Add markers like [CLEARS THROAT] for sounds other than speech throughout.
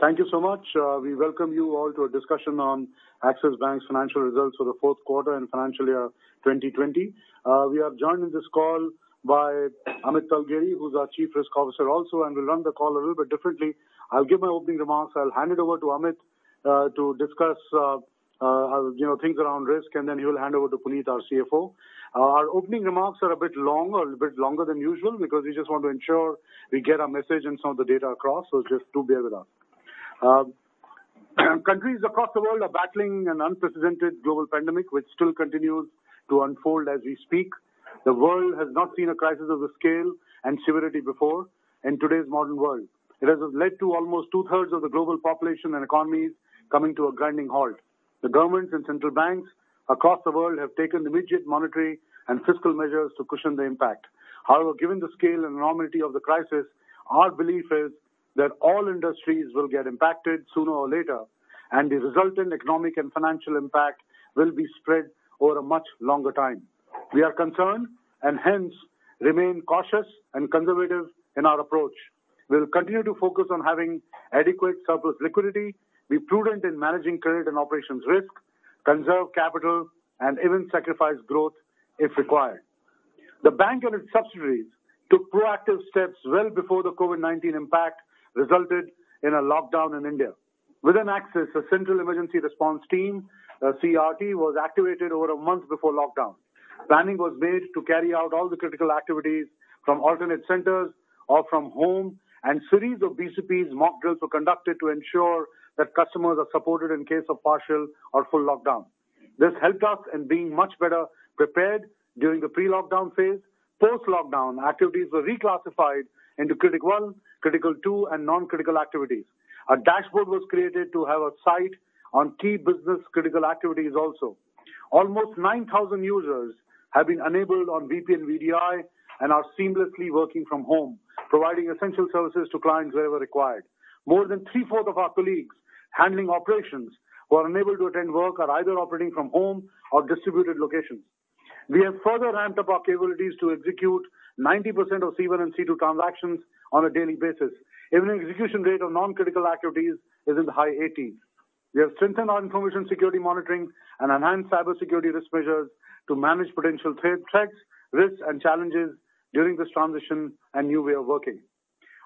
Thank you so much. Uh, we welcome you all to a discussion on Axis Bank's financial results for the fourth quarter and financial year 2020. Uh, we are joined in this call by Amit Talgeri, who's our Chief Risk Officer also, and we'll run the call a little bit differently. I'll give my opening remarks. I'll hand it over to Amit uh, to discuss you know things around risk, and then he will hand over to Puneet, our CFO. Our opening remarks are a bit long, a bit longer than usual, because we just want to ensure we get our message and some of the data across. So just do bear with us. Um, [CLEARS THROAT] countries across the world are battling an unprecedented global pandemic, which still continues to unfold as we speak. The world has not seen a crisis of this scale and severity before in today's modern world. It has led to almost two-thirds of the global population and economies coming to a grinding halt. The governments and central banks across the world have taken immediate monetary and fiscal measures to cushion the impact. However, given the scale and enormity of the crisis, our belief is that all industries will get impacted sooner or later, and the resultant economic and financial impact will be spread over a much longer time. We are concerned and hence remain cautious and conservative in our approach. We'll continue to focus on having adequate surplus liquidity, be prudent in managing credit and operations risk, conserve capital, and even sacrifice growth if required. The bank and its subsidiaries took proactive steps well before the COVID-19 impact resulted in a lockdown in India. Within Axis, a central emergency response team, uh, CERT, was activated over a month before lockdown. Planning was made to carry out all the critical activities from alternate centers or from home, and series of BCPs mock drills were conducted to ensure that customers are supported in case of partial or full lockdown. This helped us in being much better prepared during the pre-lockdown phase. Post-lockdown, activities were reclassified into critical 1, critical 2, and non-critical activities. A dashboard was created to have a sight on key business critical activities also. Almost 9,000 users have been enabled on VPN VDI and are seamlessly working from home, providing essential services to clients wherever required. More than three-fourths of our colleagues handling operations who are unable to attend work are either operating from home or distributed locations. We have further ramped up our capabilities to execute 90% of C1 and C2 transactions on a daily basis. Even execution rate of non-critical activities is in the high 80s. We have strengthened our information security monitoring and enhanced cybersecurity risk measures to manage potential threats, risks, and challenges during this transition and new way of working.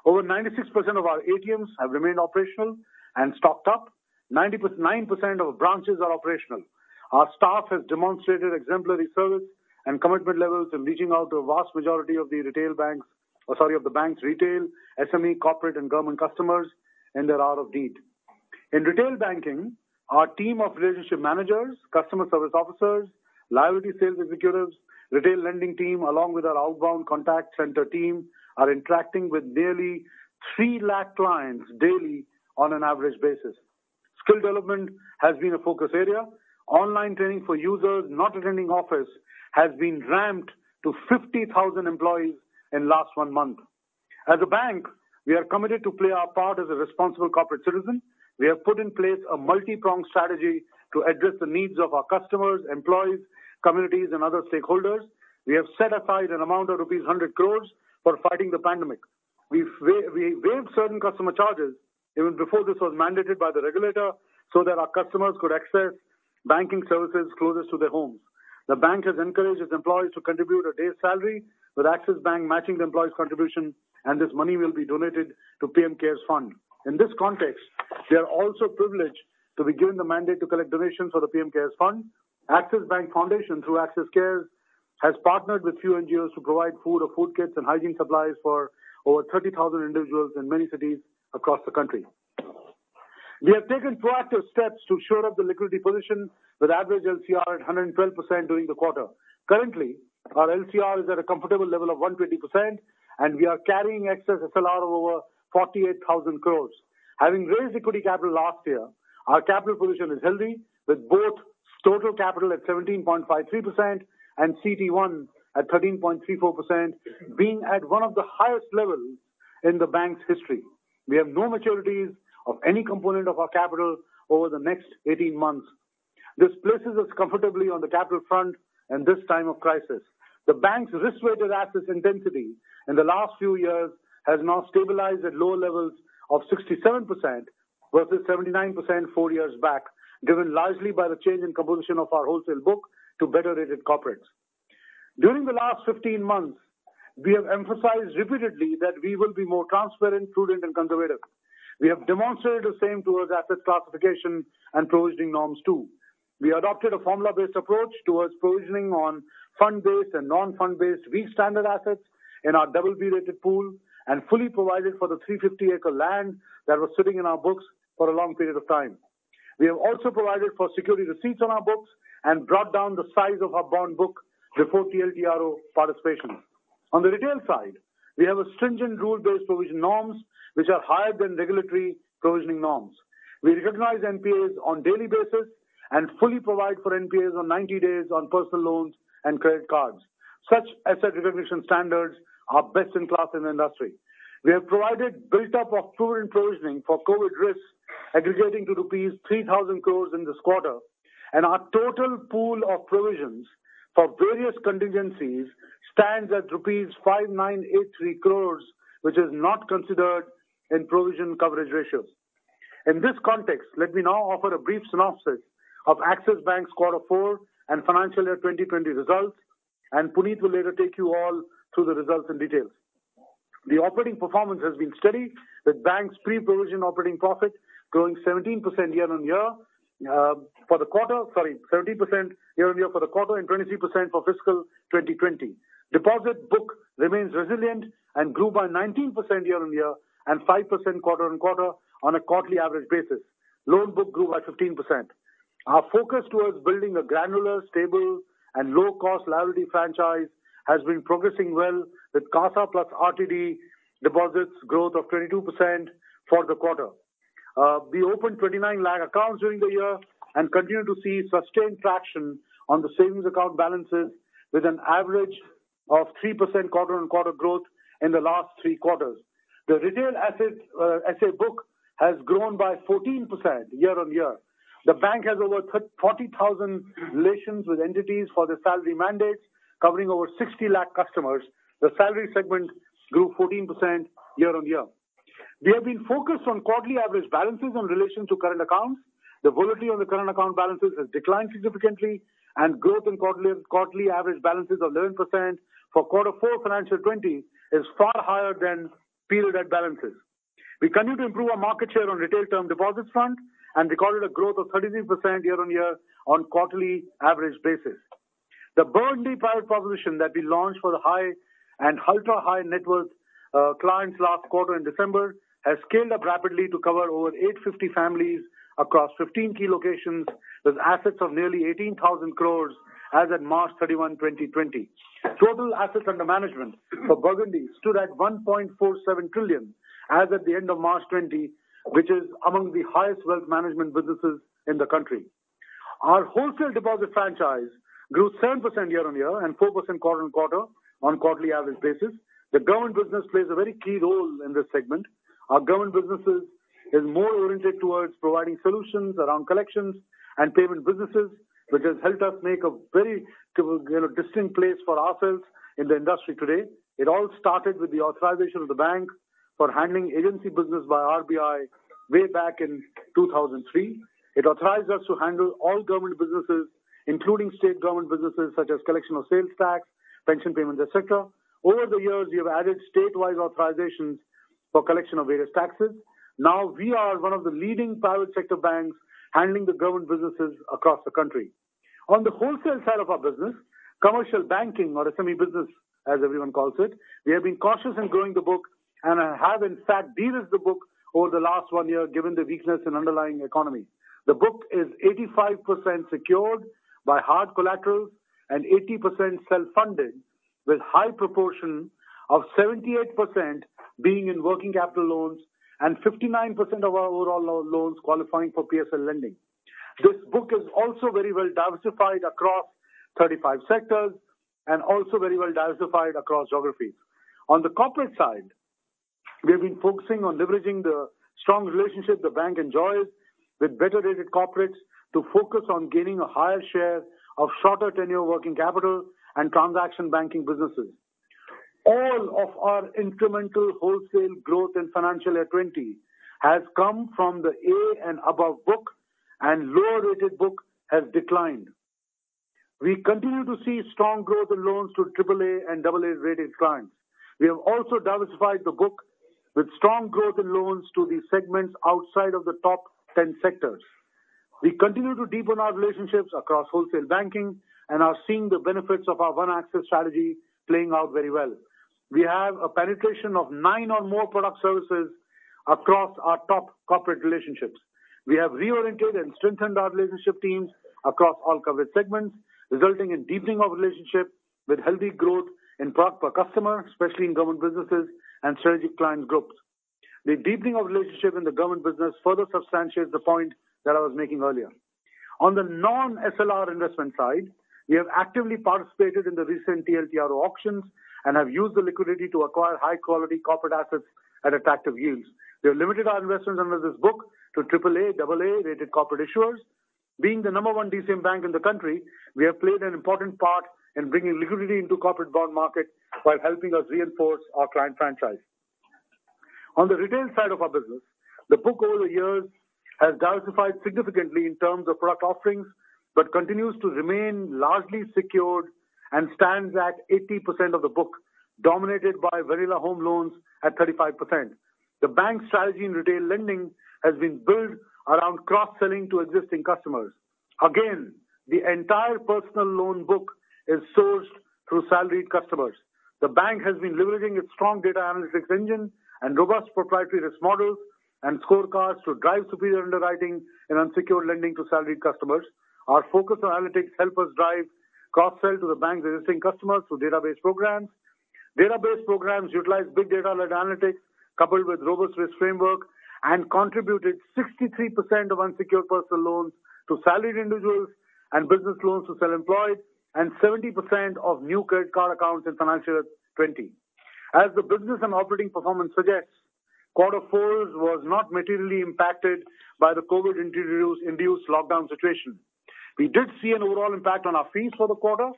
Over 96% of our ATMs have remained operational and stocked up. 99% of branches are operational. Our staff has demonstrated exemplary service and commitment levels in reaching out to a vast majority of the retail banks, or sorry, of the bank's retail, SME, corporate, and government customers in their hour of need. In retail banking, our team of relationship managers, customer service officers, liability sales executives, retail lending team, along with our outbound contact center team, are interacting with nearly 3 lakh clients daily on an average basis. Skill development has been a focus area. Online training for users not attending office has been ramped to 50,000 employees in last one month. As a bank, we are committed to play our part as a responsible corporate citizen. We have put in place a multi-pronged strategy to address the needs of our customers, employees, communities, and other stakeholders. We have set aside an amount of rupees 100 crores for fighting the pandemic. We waived certain customer charges even before this was mandated by the regulator so that our customers could access banking services closest to their homes. The bank has encouraged its employees to contribute a day's salary, with Axis Bank matching the employee's contribution, and this money will be donated to PM CARES Fund. In this context, we are also privileged to be given the mandate to collect donations for the PM CARES Fund. Axis Bank Foundation, through Axis Cares, has partnered with few NGOs to provide food or food kits and hygiene supplies for over 30,000 individuals in many cities across the country. We have taken proactive steps to shore up the liquidity position with average LCR at 112% during the quarter. Currently, our LCR is at a comfortable level of 120%, and we are carrying excess SLR of over 48,000 crores. Having raised equity capital last year, our capital position is healthy, with both total capital at 17.53% and CET1 at 13.34%, being at one of the highest levels in the bank's history. We have no maturities of any component of our capital over the next 18 months. This places us comfortably on the capital front in this time of crisis. The bank's risk-weighted assets intensity in the last few years has now stabilized at lower levels of 67%, versus 79% four years back, driven largely by the change in composition of our wholesale book to better-rated corporates. During the last 15 months, we have emphasized repeatedly that we will be more transparent, prudent, and conservative. We have demonstrated the same towards asset classification and provisioning norms too. We adopted a formula-based approach towards provisioning on fund-based and non-fund-based weak standard assets in our BB-rated pool and fully provided for the 350-acre land that was sitting in our books for a long period of time. We have also provided for security receipts on our books and brought down the size of our bond book before TLTRO participation. On the retail side, we have a stringent rule-based provision norms which are higher than regulatory provisioning norms. We recognize NPAs on daily basis and fully provide for NPAs on 90 days on personal loans and credit cards. Such asset recognition standards are best in class in the industry. We have provided built-up of prudent provisioning for COVID risks aggregating to rupees 3,000 crores in this quarter, and our total pool of provisions for various contingencies stands at rupees 5,983 crores, which is not considered in provision coverage ratios. In this context, let me now offer a brief synopsis of Axis Bank's quarter four and financial year 2020 results, and Puneet will later take you all through the results in detail. The operating performance has been steady, with bank's pre-provision operating profit growing 17% year-on-year uh, for the quarter, sorry, 17% year-on-year for the quarter and 23% for fiscal 2020. Deposit book remains resilient and grew by 19% year-on-year and 5% quarter-on-quarter on a quarterly average basis. Loan book grew by 15%. Our focus towards building a granular, stable, and low-cost liability franchise has been progressing well with CASA plus RTD deposits growth of 22% for the quarter. Uh, we opened 29 lakh accounts during the year and continue to see sustained traction on the savings account balances with an average of 3% quarter-on-quarter growth in the last three quarters. The retail asset uh, book has grown by 14% year-on-year. The bank has over 40,000 relations with entities for the salary mandates, covering over 60 lakh customers. The salary segment grew 14% year-on-year. We have been focused on quarterly average balances in relation to current accounts. The volatility on the current account balances has declined significantly, and growth in quarterly average balances of 11% for quarter four financial 2020 is far higher than period-end balances. We continue to improve our market share on retail term deposits front and recorded a growth of 33% year-on-year on quarterly average basis. The Burgundy Private proposition that we launched for the high and ultra-high net worth uh, clients last quarter in December has scaled up rapidly to cover over 850 families across 15 key locations with assets of nearly 18,000 crores as at March 31, 2020. Total assets under management for Burgundy stood at 1.47 trillion as at the end of March 2020, which is among the highest wealth management businesses in the country. Our wholesale deposit franchise grew 7% year-on-year and 4% quarter-on-quarter on quarterly average basis. The government business plays a very key role in this segment. Our government businesses is more oriented towards providing solutions around collections and payment businesses, which has helped us make a very distinct place for ourselves in the industry today. It all started with the authorization of the bank for handling agency business by RBI way back in 2003. It authorized us to handle all government businesses, including state government businesses such as collection of sales tax, pension payments, etc. Over the years, we have added state-wide authorizations for collection of various taxes. Now we are one of the leading private sector banks handling the government businesses across the country. On the wholesale side of our business, commercial banking or SME business, as everyone calls it, we have been cautious in growing the book and have in fact de-risked the book over the last one year given the weakness in underlying economy. The book is 85% secured by hard collaterals and 80% self-funded, with high proportion of 78% being in working capital loans and 59% of our overall loans qualifying for PSL lending. This book is also very well diversified across 35 sectors and also very well diversified across geographies. On the corporate side, we have been focusing on leveraging the strong relationship the bank enjoys with better-rated corporates to focus on gaining a higher share of shorter tenure working capital and transaction banking businesses. All of our incremental wholesale growth in financial year 2020 has come from the A and above book, and lower-rated book has declined. We continue to see strong growth in loans to AAA and AA-rated clients. We have also diversified the book with strong growth in loans to the segments outside of the top 10 sectors. We continue to deepen our relationships across wholesale banking and are seeing the benefits of our One Axis strategy playing out very well. We have a penetration of nine or more product services across our top corporate relationships. We have reoriented and strengthened our relationship teams across all coverage segments, resulting in deepening of relationship with healthy growth in product per customer, especially in government businesses and strategic client groups. The deepening of relationship in the government business further substantiates the point that I was making earlier. On the non-SLR investment side, we have actively participated in the recent TLTRO auctions and have used the liquidity to acquire high-quality corporate assets at attractive yields. We have limited our investments under this book to AAA, AA-rated corporate issuers. Being the number one DCM bank in the country, we have played an important part in bringing liquidity into corporate bond market while helping us reinforce our client franchise. On the retail side of our business, the book over the years has diversified significantly in terms of product offerings, but continues to remain largely secured and stands at 80% of the book, dominated by vanilla home loans at 35%. The bank's strategy in retail lending has been built around cross-selling to existing customers. Again, the entire personal loan book is sourced through salaried customers. The bank has been leveraging its strong data analytics engine and robust proprietary risk models and scorecards to drive superior underwriting and unsecured lending to salaried customers. Our focus on analytics help us drive cross-sell to the bank's existing customers through database programs. Database programs utilize big data-led analytics coupled with robust risk framework and contributed 63% of unsecured personal loans to salaried individuals and business loans to self-employed, and 70% of new credit card accounts in financial year 2020. As the business and operating performance suggests, quarter four was not materially impacted by the COVID-induced lockdown situation. We did see an overall impact on our fees for the quarter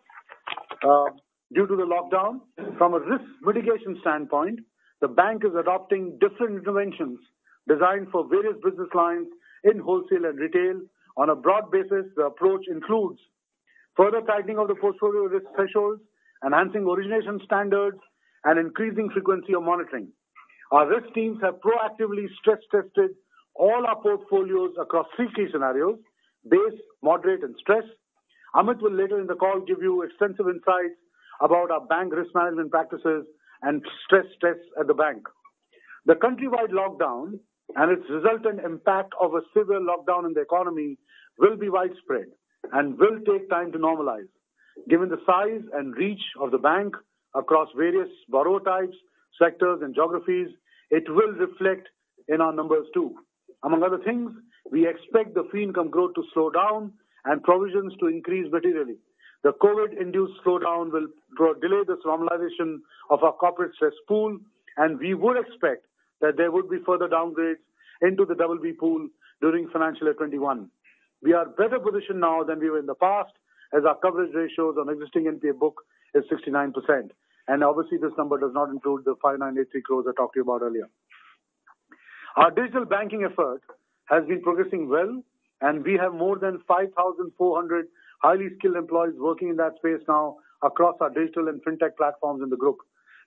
uh, due to the lockdown. From a risk mitigation standpoint, the bank is adopting different interventions designed for various business lines in wholesale and retail. On a broad basis, the approach includes further tightening of the portfolio risk thresholds, enhancing origination standards, and increasing frequency of monitoring. Our risk teams have proactively stress-tested all our portfolios across three key scenarios: base, moderate, and stress. Amit will later in the call give you extensive insights about our bank risk management practices and stress tests at the bank. The countrywide lockdown and its resultant impact of a severe lockdown in the economy will be widespread and will take time to normalize. Given the size and reach of the bank across various borrower types, sectors, and geographies, it will reflect in our numbers too. Among other things, we expect the fee income growth to slow down and provisions to increase materially. The COVID-induced slowdown will delay this normalization of our corporate stress pool, and we would expect that there would be further downgrades into the BB pool during financial year 2021. We are better positioned now than we were in the past, as our coverage ratios on existing NPA book is 69%. And obviously, this number does not include the 5,983 crores I talked to you about earlier. Our digital banking effort has been progressing well, and we have more than 5,400 highly skilled employees working in that space now across our digital and fintech platforms in the group.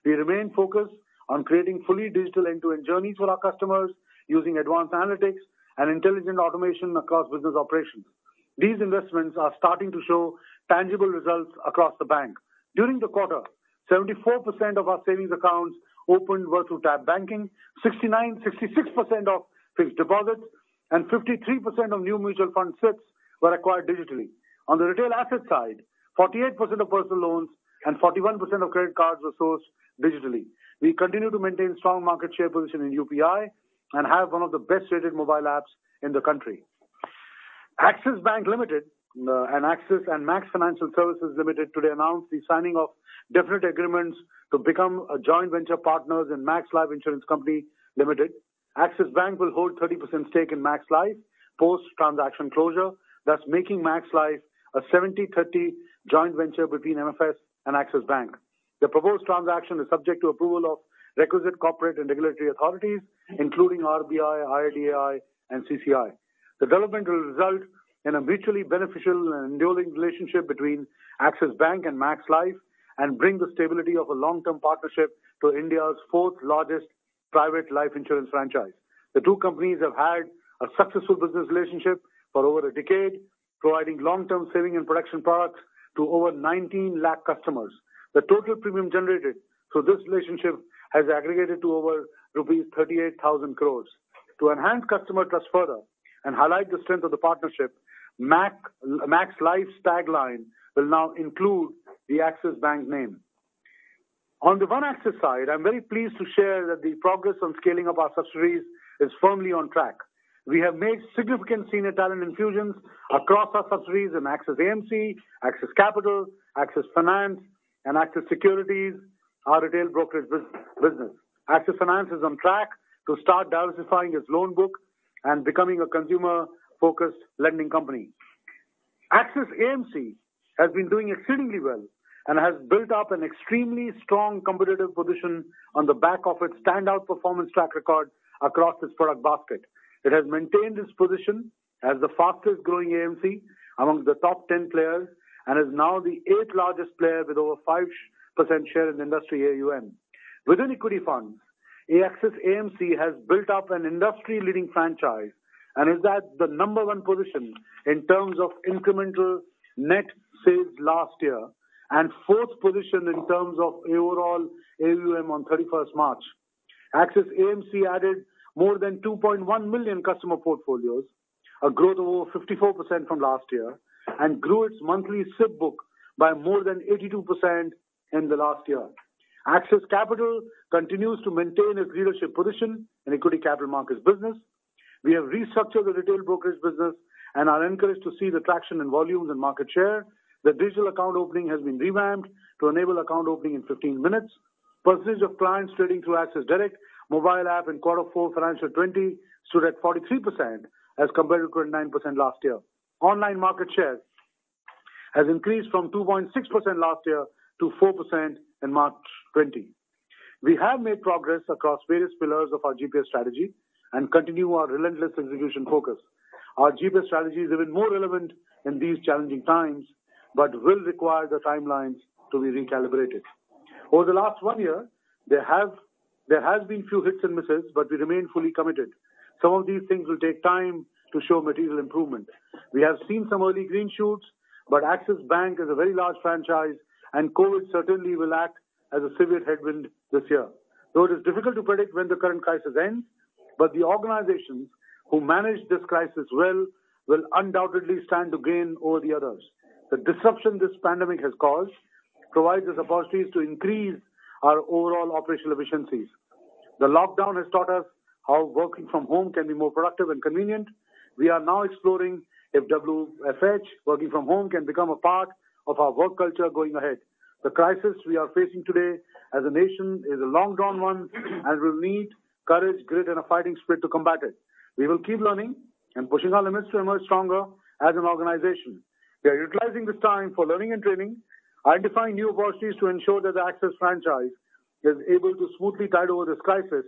We remain focused on creating fully digital end-to-end journeys for our customers using advanced analytics and intelligent automation across business operations. These investments are starting to show tangible results across the bank. During the quarter, 74% of our savings accounts opened were through Tab banking, 66% of fixed deposits, and 53% of new mutual fund SIPs were acquired digitally. On the retail asset side, 48% of personal loans and 41% of credit cards were sourced digitally. We continue to maintain strong market share position in UPI and have one of the best-rated mobile apps in the country. Axis Bank Limited uh, and Axis and Max Financial Services Limited today announced the signing of definite agreements to become a joint venture partners in Max Life Insurance Company Limited. Axis Bank will hold 30% stake in Max Life post-transaction closure, thus making Max Life a 70/30 joint venture between MFS and Axis Bank. The proposed transaction is subject to approval of requisite corporate and regulatory authorities, including RBI, IRDAI, and CCI. The development will result in a mutually beneficial and enduring relationship between Axis Bank and Max Life and bring the stability of a long-term partnership to India's fourth largest private life insurance franchise. The two companies have had a successful business relationship for over a decade, providing long-term saving and protection products to over 19 lakh customers. The total premium generated through this relationship has aggregated to over rupees 38,000 crores. To enhance customer trust further and highlight the strength of the partnership, Max Life's tagline will now include the Axis Bank name. On the One Axis side, I'm very pleased to share that the progress on scaling up our subsidiaries is firmly on track. We have made significant senior talent infusions across our subsidiaries in Axis AMC, Axis Capital, Axis Finance, and Axis Securities, our retail brokerage business. Axis Finance is on track to start diversifying its loan book and becoming a consumer-focused lending company. Axis AMC has been doing exceedingly well and has built up an extremely strong competitive position on the back of its standout performance track record across its product basket. It has maintained its position as the fastest-growing AMC among the top 10 players and is now the eighth-largest player with over 5% share in industry AUM. Within equity funds, Axis AMC has built up an industry-leading franchise and is at the number one position in terms of incremental net sales last year and fourth position in terms of overall AUM on 31st March. Axis AMC added more than 2.1 million customer portfolios, a growth of over 54% from last year, and grew its monthly SIP book by more than 82% in the last year. Axis Capital continues to maintain its leadership position in equity capital markets business. We have restructured the retail brokerage business and are encouraged to see the traction in volumes and market share. The digital account opening has been revamped to enable account opening in 15 minutes. Percentage of clients trading through Axis Direct mobile app in quarter four financial 2020 stood at 43% as compared to 29% last year. Online market share has increased from 2.6% last year to 4% in March 2020. We have made progress across various pillars of our GPS strategy and continue our relentless execution focus. Our GPS strategy is even more relevant in these challenging times, but will require the timelines to be recalibrated. Over the last one year, there have there has been few hits and misses, but we remain fully committed. Some of these things will take time to show material improvement. We have seen some early green shoots, but Axis Bank is a very large franchise, and COVID certainly will act as a severe headwind this year. Though it is difficult to predict when the current crisis ends, but the organizations who manage this crisis well will undoubtedly stand to gain over the others. The disruption this pandemic has caused provides us opportunities to increase our overall operational efficiencies. The lockdown has taught us how working from home can be more productive and convenient. We are now exploring if WFH, working from home, can become a part of our work culture going ahead. The crisis we are facing today as a nation is a long-drawn one and will need courage, grit, and a fighting spirit to combat it. We will keep learning and pushing our limits to emerge stronger as an organization. We are utilizing this time for learning and training, identifying new opportunities to ensure that the Axis franchise is able to smoothly tide over this crisis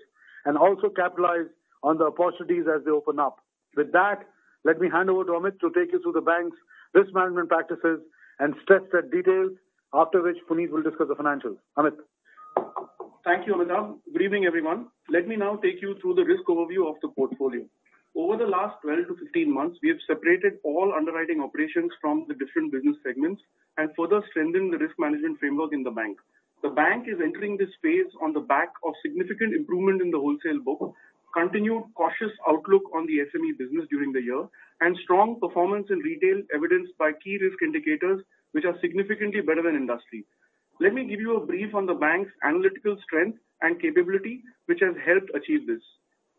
and also capitalize on the opportunities as they open up. With that, let me hand over to Amit to take you through the bank's risk management practices and stress-test details, after which Puneet will discuss the financials. Amit. Thank you, Amitabh. Good evening, everyone. Let me now take you through the risk overview of the portfolio. Over the last 12 to 15 months, we have separated all underwriting operations from the different business segments and further strengthened the risk management framework in the bank. The bank is entering this phase on the back of significant improvement in the wholesale book, continued cautious outlook on the SME business during the year, and strong performance in retail evidenced by key risk indicators, which are significantly better than industry. Let me give you a brief on the bank's analytical strength and capability, which has helped achieve this.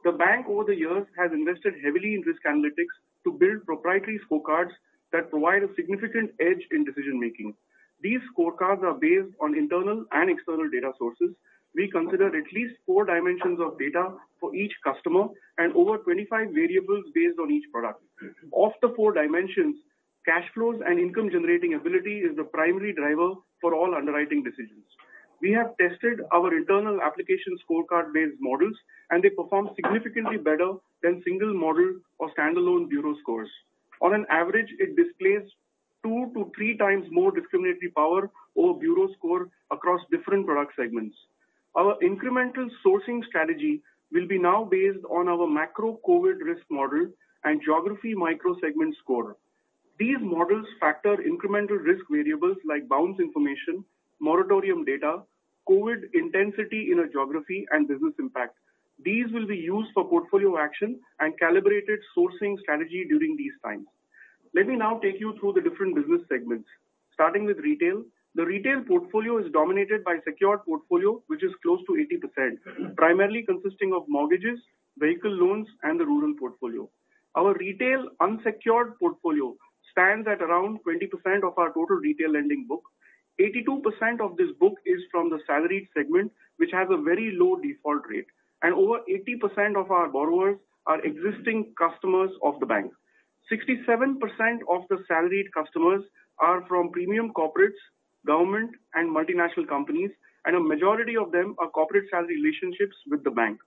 The bank, over the years, has invested heavily in risk analytics to build proprietary scorecards that provide a significant edge in decision-making. These scorecards are based on internal and external data sources. We consider at least four dimensions of data for each customer and over 25 variables based on each product. Of the four dimensions, cash flows and income-generating ability is the primary driver for all underwriting decisions. we have tested our internal application scorecard-based models, and they perform significantly better than single model or standalone bureau scores. On an average, it displays two to three times more discriminatory power over bureau score across different product segments. Our incremental sourcing strategy will be now based on our macro COVID risk model and geography micro segment score. These models factor incremental risk variables like bounce information, moratorium data, COVID intensity in a geography, and business impact. These will be used for portfolio action and calibrated sourcing strategy during these times. Let me now take you through the different business segments. Starting with retail. The retail portfolio is dominated by secured portfolio, which is close to 80%, primarily consisting of mortgages, vehicle loans, and the rural portfolio. Our retail unsecured portfolio stands at around 20% of our total retail lending book. 82% of this book is from the salaried segment, which has a very low default rate, and over 80% of our borrowers are existing customers of the bank. 67% of the salaried customers are from premium corporates, government, and multinational companies, and a majority of them are corporate salary relationships with the bank.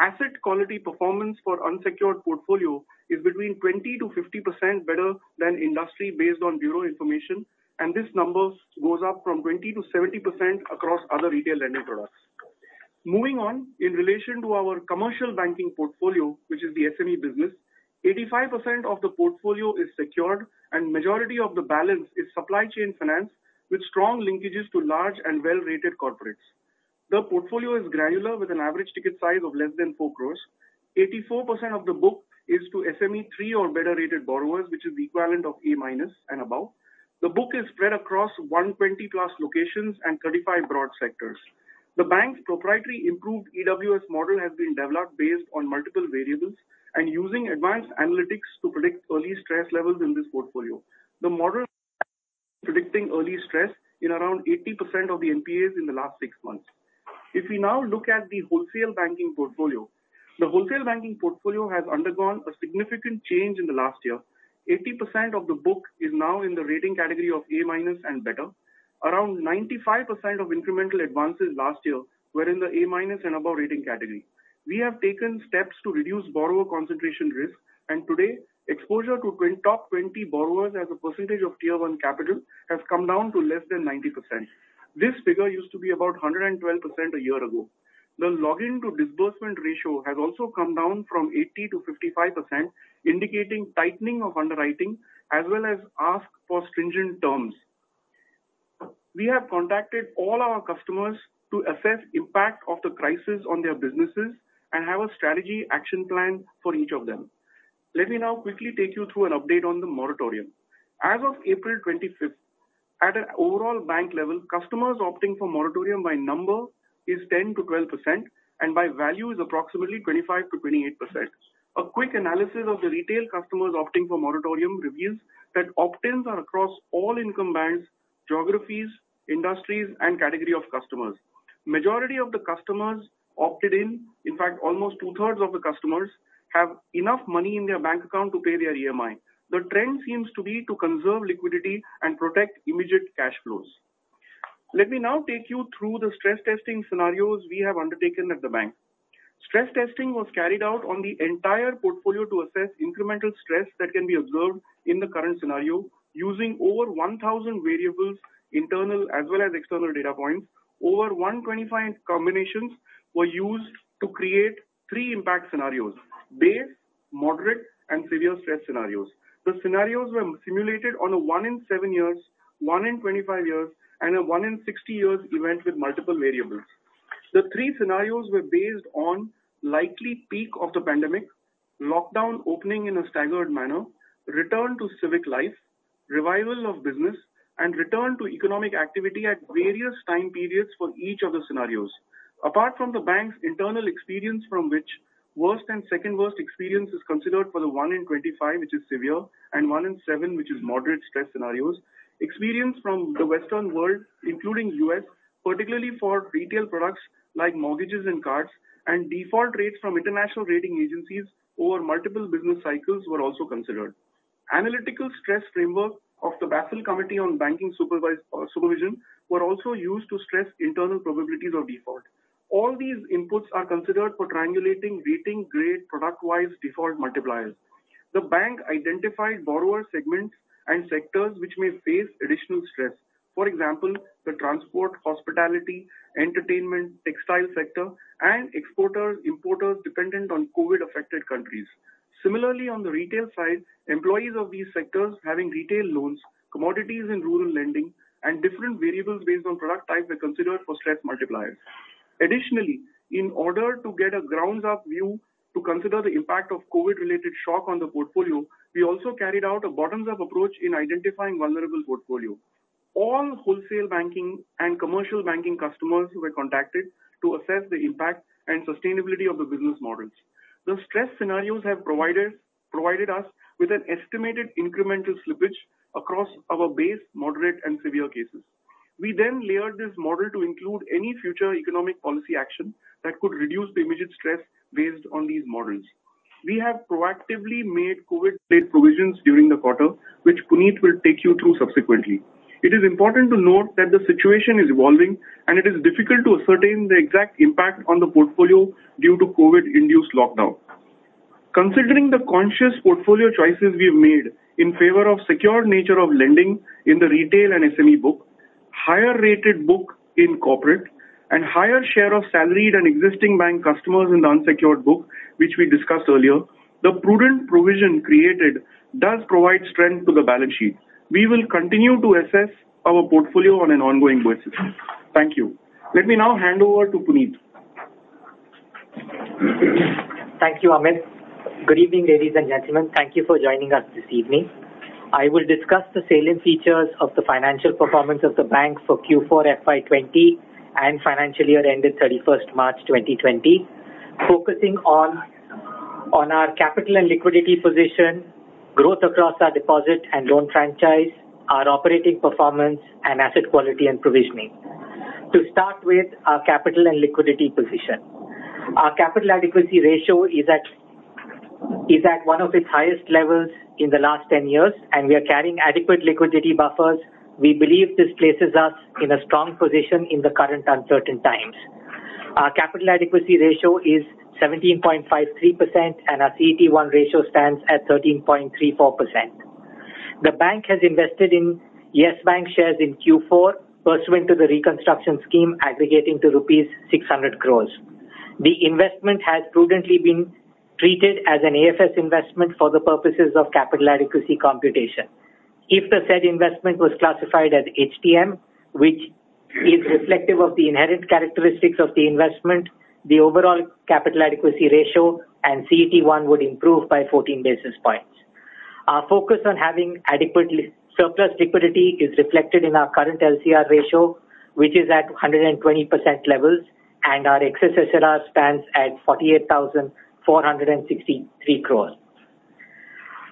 Asset quality performance for unsecured portfolio is between 20%-50% better than industry based on bureau information, and this number goes up from 20%-70% across other retail lending products. Moving on, in relation to our commercial banking portfolio, which is the SME business, 85% of the portfolio is secured and majority of the balance is supply chain finance with strong linkages to large and well-rated corporates. The portfolio is granular with an average ticket size of less than 4 crores. 84% of the book is to SME 3 or better rated borrowers, which is the equivalent of A- and above. The book is spread across 120+ locations and 35 broad sectors. The bank's proprietary improved EWS model has been developed based on multiple variables and using advanced analytics to predict early stress levels in this portfolio. The model predicting early stress in around 80% of the NPAs in the last six months. If we now look at the wholesale banking portfolio, the wholesale banking portfolio has undergone a significant change in the last year. 80% of the book is now in the rating category of A- and better. Around 95% of incremental advances last year were in the A- and above rating category. We have taken steps to reduce borrower concentration risk, and today, exposure to top 20 borrowers as a percentage of Tier 1 capital has come down to less than 90%. This figure used to be about 112% a year ago. The login to disbursement ratio has also come down from 80 to 55%, indicating tightening of underwriting as well as ask for stringent terms. We have contacted all our customers to assess impact of the crisis on their businesses and have a strategy action plan for each of them. Let me now quickly take you through an update on the moratorium. As of April 25th, at an overall bank level, customers opting for moratorium by number is 10%-12%, and by value is approximately 25%-28%. A quick analysis of the retail customers opting for moratorium reveals that opt-ins are across all income bands, geographies, industries, and category of customers. Majority of the customers opted in In fact, almost two-thirds of the customers have enough money in their bank account to pay their EMI. The trend seems to be to conserve liquidity and protect immediate cash flows. Let me now take you through the stress testing scenarios we have undertaken at the bank. Stress testing was carried out on the entire portfolio to assess incremental stress that can be observed in the current scenario using over 1,000 variables, internal as well as external data points. Over 125 combinations were used to create three impact scenarios: base, moderate, and severe stress scenarios. The scenarios were simulated on a one in seven years, one in 25 years, and a one in 60 years event with multiple variables. The three scenarios were based on likely peak of the pandemic, lockdown opening in a staggered manner, return to civic life, revival of business, and return to economic activity at various time periods for each of the scenarios. Apart from the bank's internal experience from which worst and second worst experience is considered for the one in 25, which is severe, and one in seven, which is moderate stress scenarios. Experience from the Western world, including U.S., particularly for retail products like mortgages and cards, and default rates from international rating agencies over multiple business cycles were also considered. Analytical stress framework of the Basel Committee on Banking Supervision were also used to stress internal probabilities of default. All these inputs are considered for triangulating rating grade product-wise default multipliers. The bank identified borrower segments and sectors which may face additional stress. For example, the transport, hospitality, entertainment, textile sector, and exporters, importers dependent on COVID-affected countries. Similarly, on the retail side, employees of these sectors having retail loans, commodities in rural lending, and different variables based on product type were considered for stress multipliers. Additionally, in order to get a grounds-up view to consider the impact of COVID-related shock on the portfolio, we also carried out a bottoms-up approach in identifying vulnerable portfolio. All wholesale banking and commercial banking customers were contacted to assess the impact and sustainability of the business models. The stress scenarios have provided us with an estimated incremental slippage across our base, moderate, and severe cases. We then layered this model to include any future economic policy action that could reduce the immediate stress based on these models. We have proactively made COVID-related provisions during the quarter, which Puneet will take you through subsequently. It is important to note that the situation is evolving, and it is difficult to ascertain the exact impact on the portfolio due to COVID-induced lockdown. Considering the conscious portfolio choices we have made in favor of secured nature of lending in the retail and SME book, higher rated book in corporate, and higher share of salaried and existing bank customers in the unsecured book, which we discussed earlier, the prudent provision created does provide strength to the balance sheet. We will continue to assess our portfolio on an ongoing basis. Thank you. Let me now hand over to Puneet. Thank you, Amit. Good evening, ladies and gentlemen. Thank you for joining us this evening. I will discuss the salient features of the financial performance of the bank for Q4 FY 2020 and financial year ended 31st March 2020, focusing on on our capital and liquidity position, growth across our deposit and loan franchise, our operating performance, and asset quality and provisioning. To start with our capital and liquidity position. Our capital adequacy ratio is at one of its highest levels in the last 10 years, and we are carrying adequate liquidity buffers. We believe this places us in a strong position in the current uncertain times. Our capital adequacy ratio is 17.53%, and our CET1 ratio stands at 13.34%. The bank has invested in Yes Bank shares in Q4 pursuant to the reconstruction scheme aggregating to rupees 600 crores. The investment has prudently been treated as an AFS investment for the purposes of capital adequacy computation. If the said investment was classified as HTM, which is reflective of the inherent characteristics of the investment, the overall capital adequacy ratio and CET1 would improve by 14 basis points. Our focus on having adequate surplus liquidity is reflected in our current LCR ratio, which is at 120% levels, and our excess SLR stands at 48,463 crores.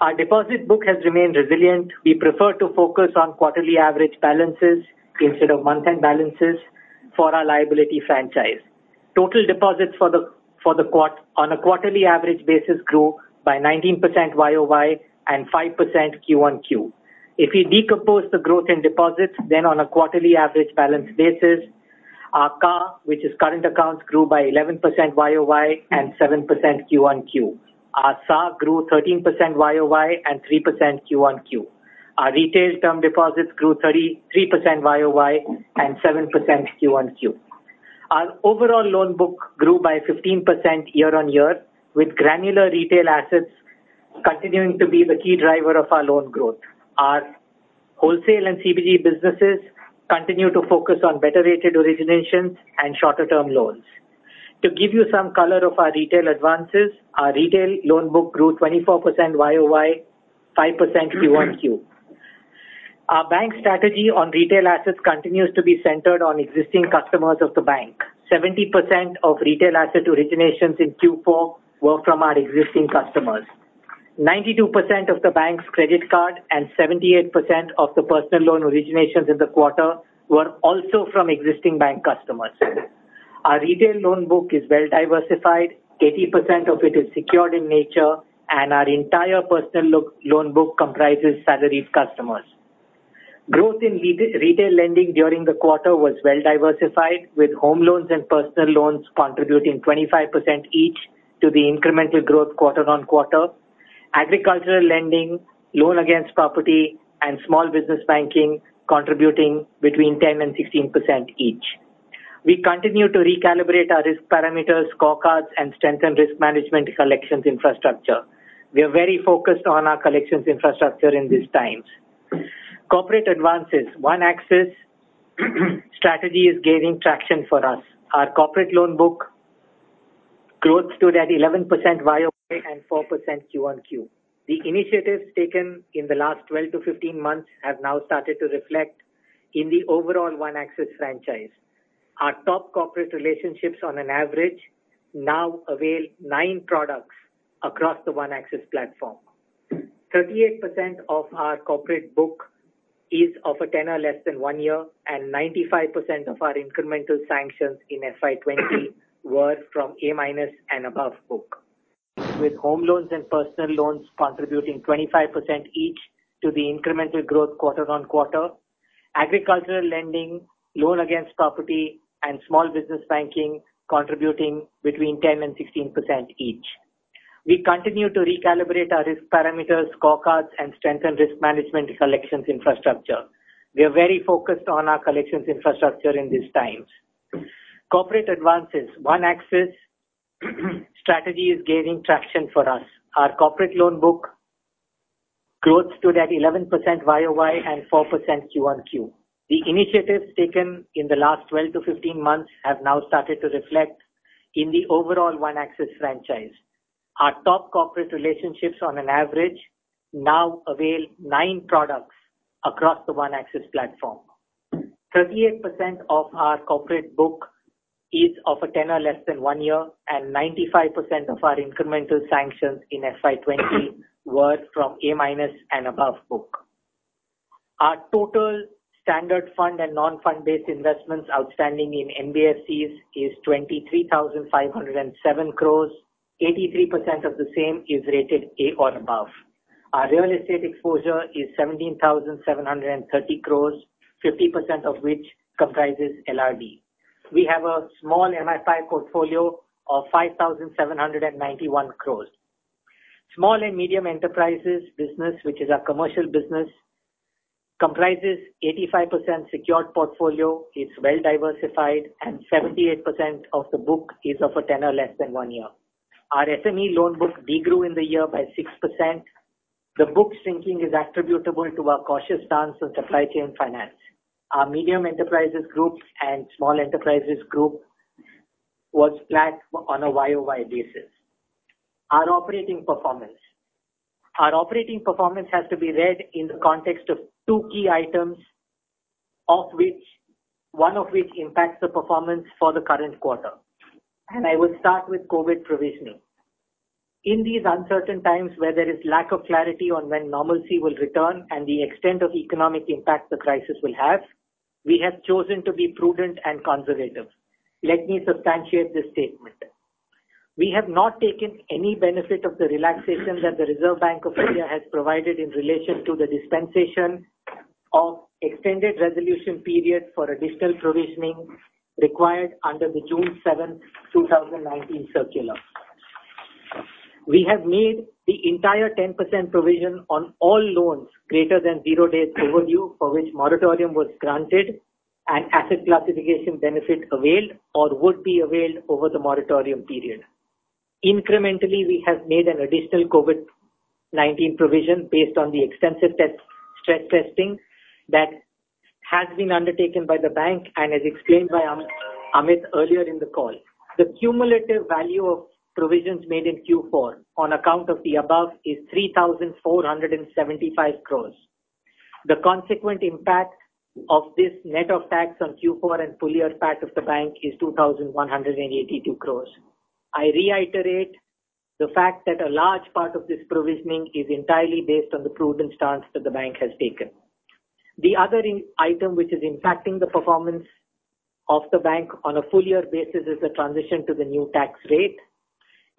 Our deposit book has remained resilient. We prefer to focus on quarterly average balances instead of month-end balances for our liability franchise. Total deposits for the for the quad on a quarterly average basis grew by 19% YOY and 5% Q1Q. If we decompose the growth in deposits, then on a quarterly average balance basis, our CA, which is current accounts, grew by 11% YOY and 7% Q1Q. Our SA grew 13% YOY and 3% Q1Q. Our retail term deposits grew 33% YOY and 7% Q1Q. Our overall loan book grew by 15% year-on-year, with granular retail assets continuing to be the key driver of our loan growth. Our wholesale and CBG businesses continue to focus on better rated originations and shorter term loans. To give you some color of our retail advances, our retail loan book grew 24% YOY, 5% Q1Q. Our bank strategy on retail assets continues to be centered on existing customers of the bank. 70% of retail asset originations in Q4 were from our existing customers. 92% of the bank's credit card and 78% of the personal loan originations in the quarter were also from existing bank customers. Our retail loan book is well diversified. 80% of it is secured in nature, and our entire personal loan book comprises salaried customers. Growth in retail lending during the quarter was well diversified, with home loans and personal loans contributing 25% each to the incremental growth quarter-on-quarter. Agricultural lending, loan against property, and small business banking contributing between 10 and 16% each. We continue to recalibrate our risk parameters, scorecards, and strengthen risk management collections infrastructure. We are very focused on our collections infrastructure in these times. Corporate advances. One Axis [CLEARS THROAT] strategy is gaining traction for us. Our corporate loan book growth stood at 11% YoY and 4% QoQ. The initiatives taken in the last 12 to 15 months have now started to reflect in the overall One Axis franchise. Our top corporate relationships on an average now avail nine products across the One Axis platform. 38% of our corporate book is of a tenure less than one year, and 95% of our incremental sanctions in FY 2020 were from A- and above book. With home loans and personal loans contributing 25% each to the incremental growth quarter-on-quarter. Agricultural lending, loan against property, and small business banking contributing between 10 and 16% each. We continue to recalibrate our risk parameters, scorecards, and strengthen risk management collections infrastructure. We are very focused on our collections infrastructure in these times. Corporate advances. One Axis [CLEARS THROAT] strategy is gaining traction for us. Our corporate loan book growth stood at 11% YoY and 4% QoQ. The initiatives taken in the last 12 to 15 months have now started to reflect in the overall One Axis franchise. Our top corporate relationships on an average now avail nine products across the One Axis platform. 38% of our corporate book is of a tenure less than one year, and 95% of our incremental sanctions in FY 2020 [COUGHS] were from A- and above book. Our total standard fund and non-fund based investments outstanding in NBFCs is 23,507 crores. 83% of the same is rated A or above. Our real estate exposure is 17,730 crores, 50% of which comprises LRD. We have a small MFI portfolio of 5,791 crores. Small and medium enterprises business, which is our commercial business, comprises 85% secured portfolio. It's well diversified, and 78% of the book is of a tenure less than one year. Our SME loan book de-grew in the year by 6%. The book shrinking is attributable to our cautious stance on supply chain finance. Our medium enterprises group and small enterprises group was flat on a YoY basis. Our operating performance. Our operating performance has to be read in the context of two key items, of which one of which impacts the performance for the current quarter. And I will start with COVID provisioning. In these uncertain times where there is lack of clarity on when normalcy will return and the extent of economic impact the crisis will have, we have chosen to be prudent and conservative. Let me substantiate this statement. We have not taken any benefit of the relaxation that the Reserve Bank of India has provided in relation to the dispensation of extended resolution period for additional provisioning required under the June 7, 2019 circular. We have made the entire 10% provision on all loans greater than zero days overdue for which moratorium was granted and asset classification benefit availed or would be availed over the moratorium period. Incrementally, we have made an additional COVID-19 provision based on the extensive stress testing that has been undertaken by the bank and as explained by Amit earlier in the call. The cumulative value of provisions made in Q4 on account of the above is 3,475 crores. The consequent impact of this net of tax on Q4 and full year PAT of the bank is 2,182 crores. I reiterate the fact that a large part of this provisioning is entirely based on the prudent stance that the bank has taken. The other item which is impacting the performance of the bank on a full year basis is the transition to the new tax rate.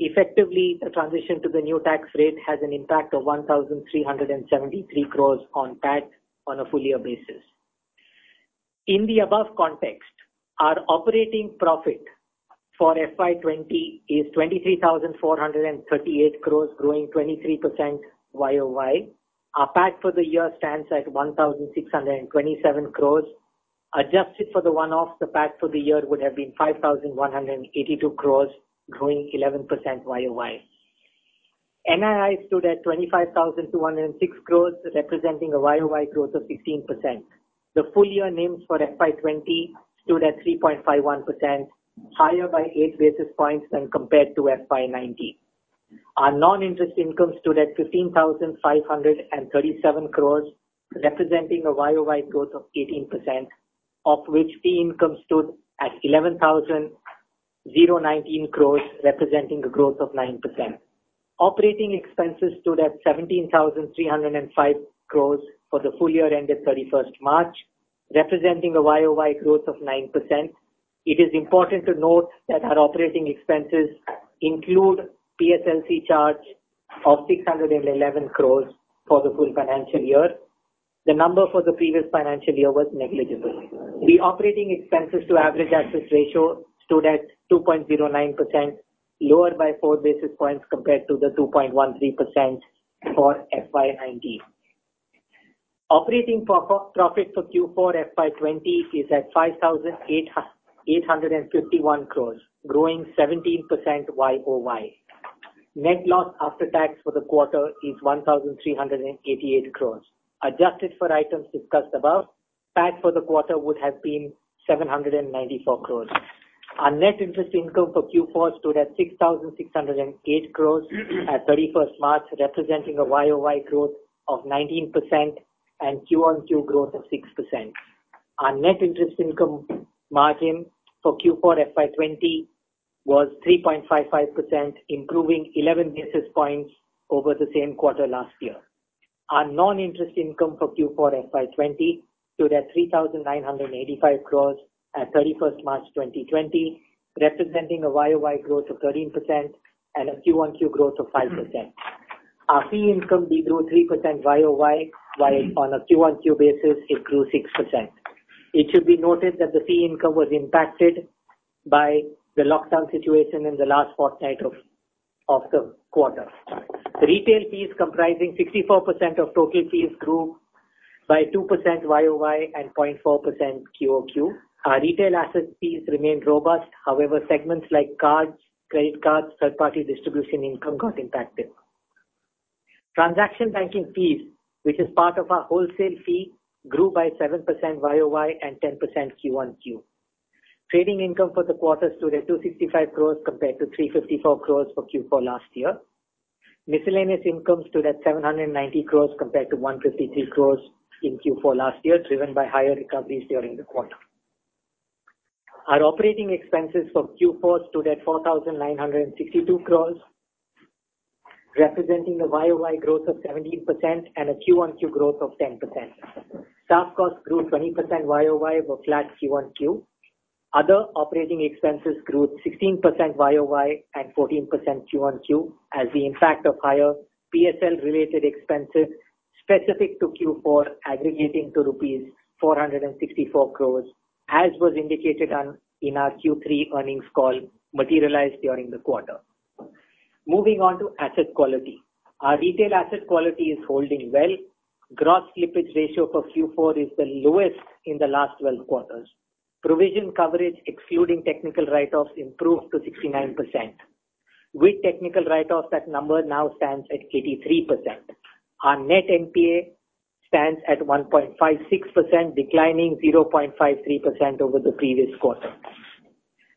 Effectively, the transition to the new tax rate has an impact of 1,373 crores on PAT on a full year basis. In the above context, our operating profit for FY 2020 is 23,438 crores, growing 23% YOY. Our PAT for the year stands at 1,627 crores. Adjusted for the one-off, the PAT for the year would have been 5,182 crores, growing 11% YOY. NII stood at 25,206 crores, representing a YOY growth of 16%. The full year NIMs for FY 2020 stood at 3.51%, higher by 8 basis points when compared to FY 2019. Our non-interest income stood at 15,537 crores, representing a YOY growth of 18%, of which fee income stood at 11,019 crores, representing a growth of 9%. Operating expenses stood at 17,305 crores for the full year ended 31st March, representing a YOY growth of 9%. It is important to note that our operating expenses include PSLC charge of 611 crores for the full financial year. The number for the previous financial year was negligible. The operating expenses to average assets ratio stood at 2.09%, lower by 4 basis points compared to the 2.13% for FY 2019. Operating profit for Q4 FY 2020 is at 5,851 crores, growing 17% YOY. Net loss after tax for the quarter is 1,388 crores. Adjusted for items discussed above, PAT for the quarter would have been 794 crores. Our net interest income for Q4 stood at 6,608 crores at 31st March, representing a YOY growth of 19% and QOQ growth of 6%. Our net interest income margin for Q4 FY 2020 was 3.55%, improving 11 basis points over the same quarter last year. Our non-interest income for Q4 FY 2020 stood at 3,985 crores at 31st March 2020, representing a YOY growth of 13% and a QOQ growth of 5%. Mm-hmm. Our fee income de-grew 3% YOY, while on a QOQ basis, it grew 6%. It should be noted that the fee income was impacted by the lockdown situation in the last fortnight of of the quarter. The retail fees comprising 64% of total fees grew by 2% YOY and 0.4% QOQ. Our retail asset fees remained robust. However, segments like cards, credit cards, third-party distribution income got impacted. Transaction banking fees, which is part of our wholesale fee, grew by 7% YOY and 10% QOQ. Trading income for the quarter stood at 265 crores compared to 354 crores for Q4 last year. Miscellaneous income stood at 790 crores compared to 153 crores in Q4 last year, driven by higher recoveries during the quarter. Our operating expenses for Q4 stood at 4,962 crores, representing a YOY growth of 17% and a QOQ growth of 10%. Staff costs grew 20% YOY, were flat QOQ. Other operating expenses grew 16% YOY and 14% QOQ as the impact of higher PSL-related expenses specific to Q4 aggregating to rupees 464 crores, as was indicated on in our Q3 earnings call, materialized during the quarter. Moving on to asset quality. Our retail asset quality is holding well. Gross slippage ratio for Q4 is the lowest in the last 12 quarters. Provision coverage, excluding technical write-offs, improved to 69%. With technical write-offs, that number now stands at 83%. Our net NPA stands at 1.56%, declining 0.53% over the previous quarter.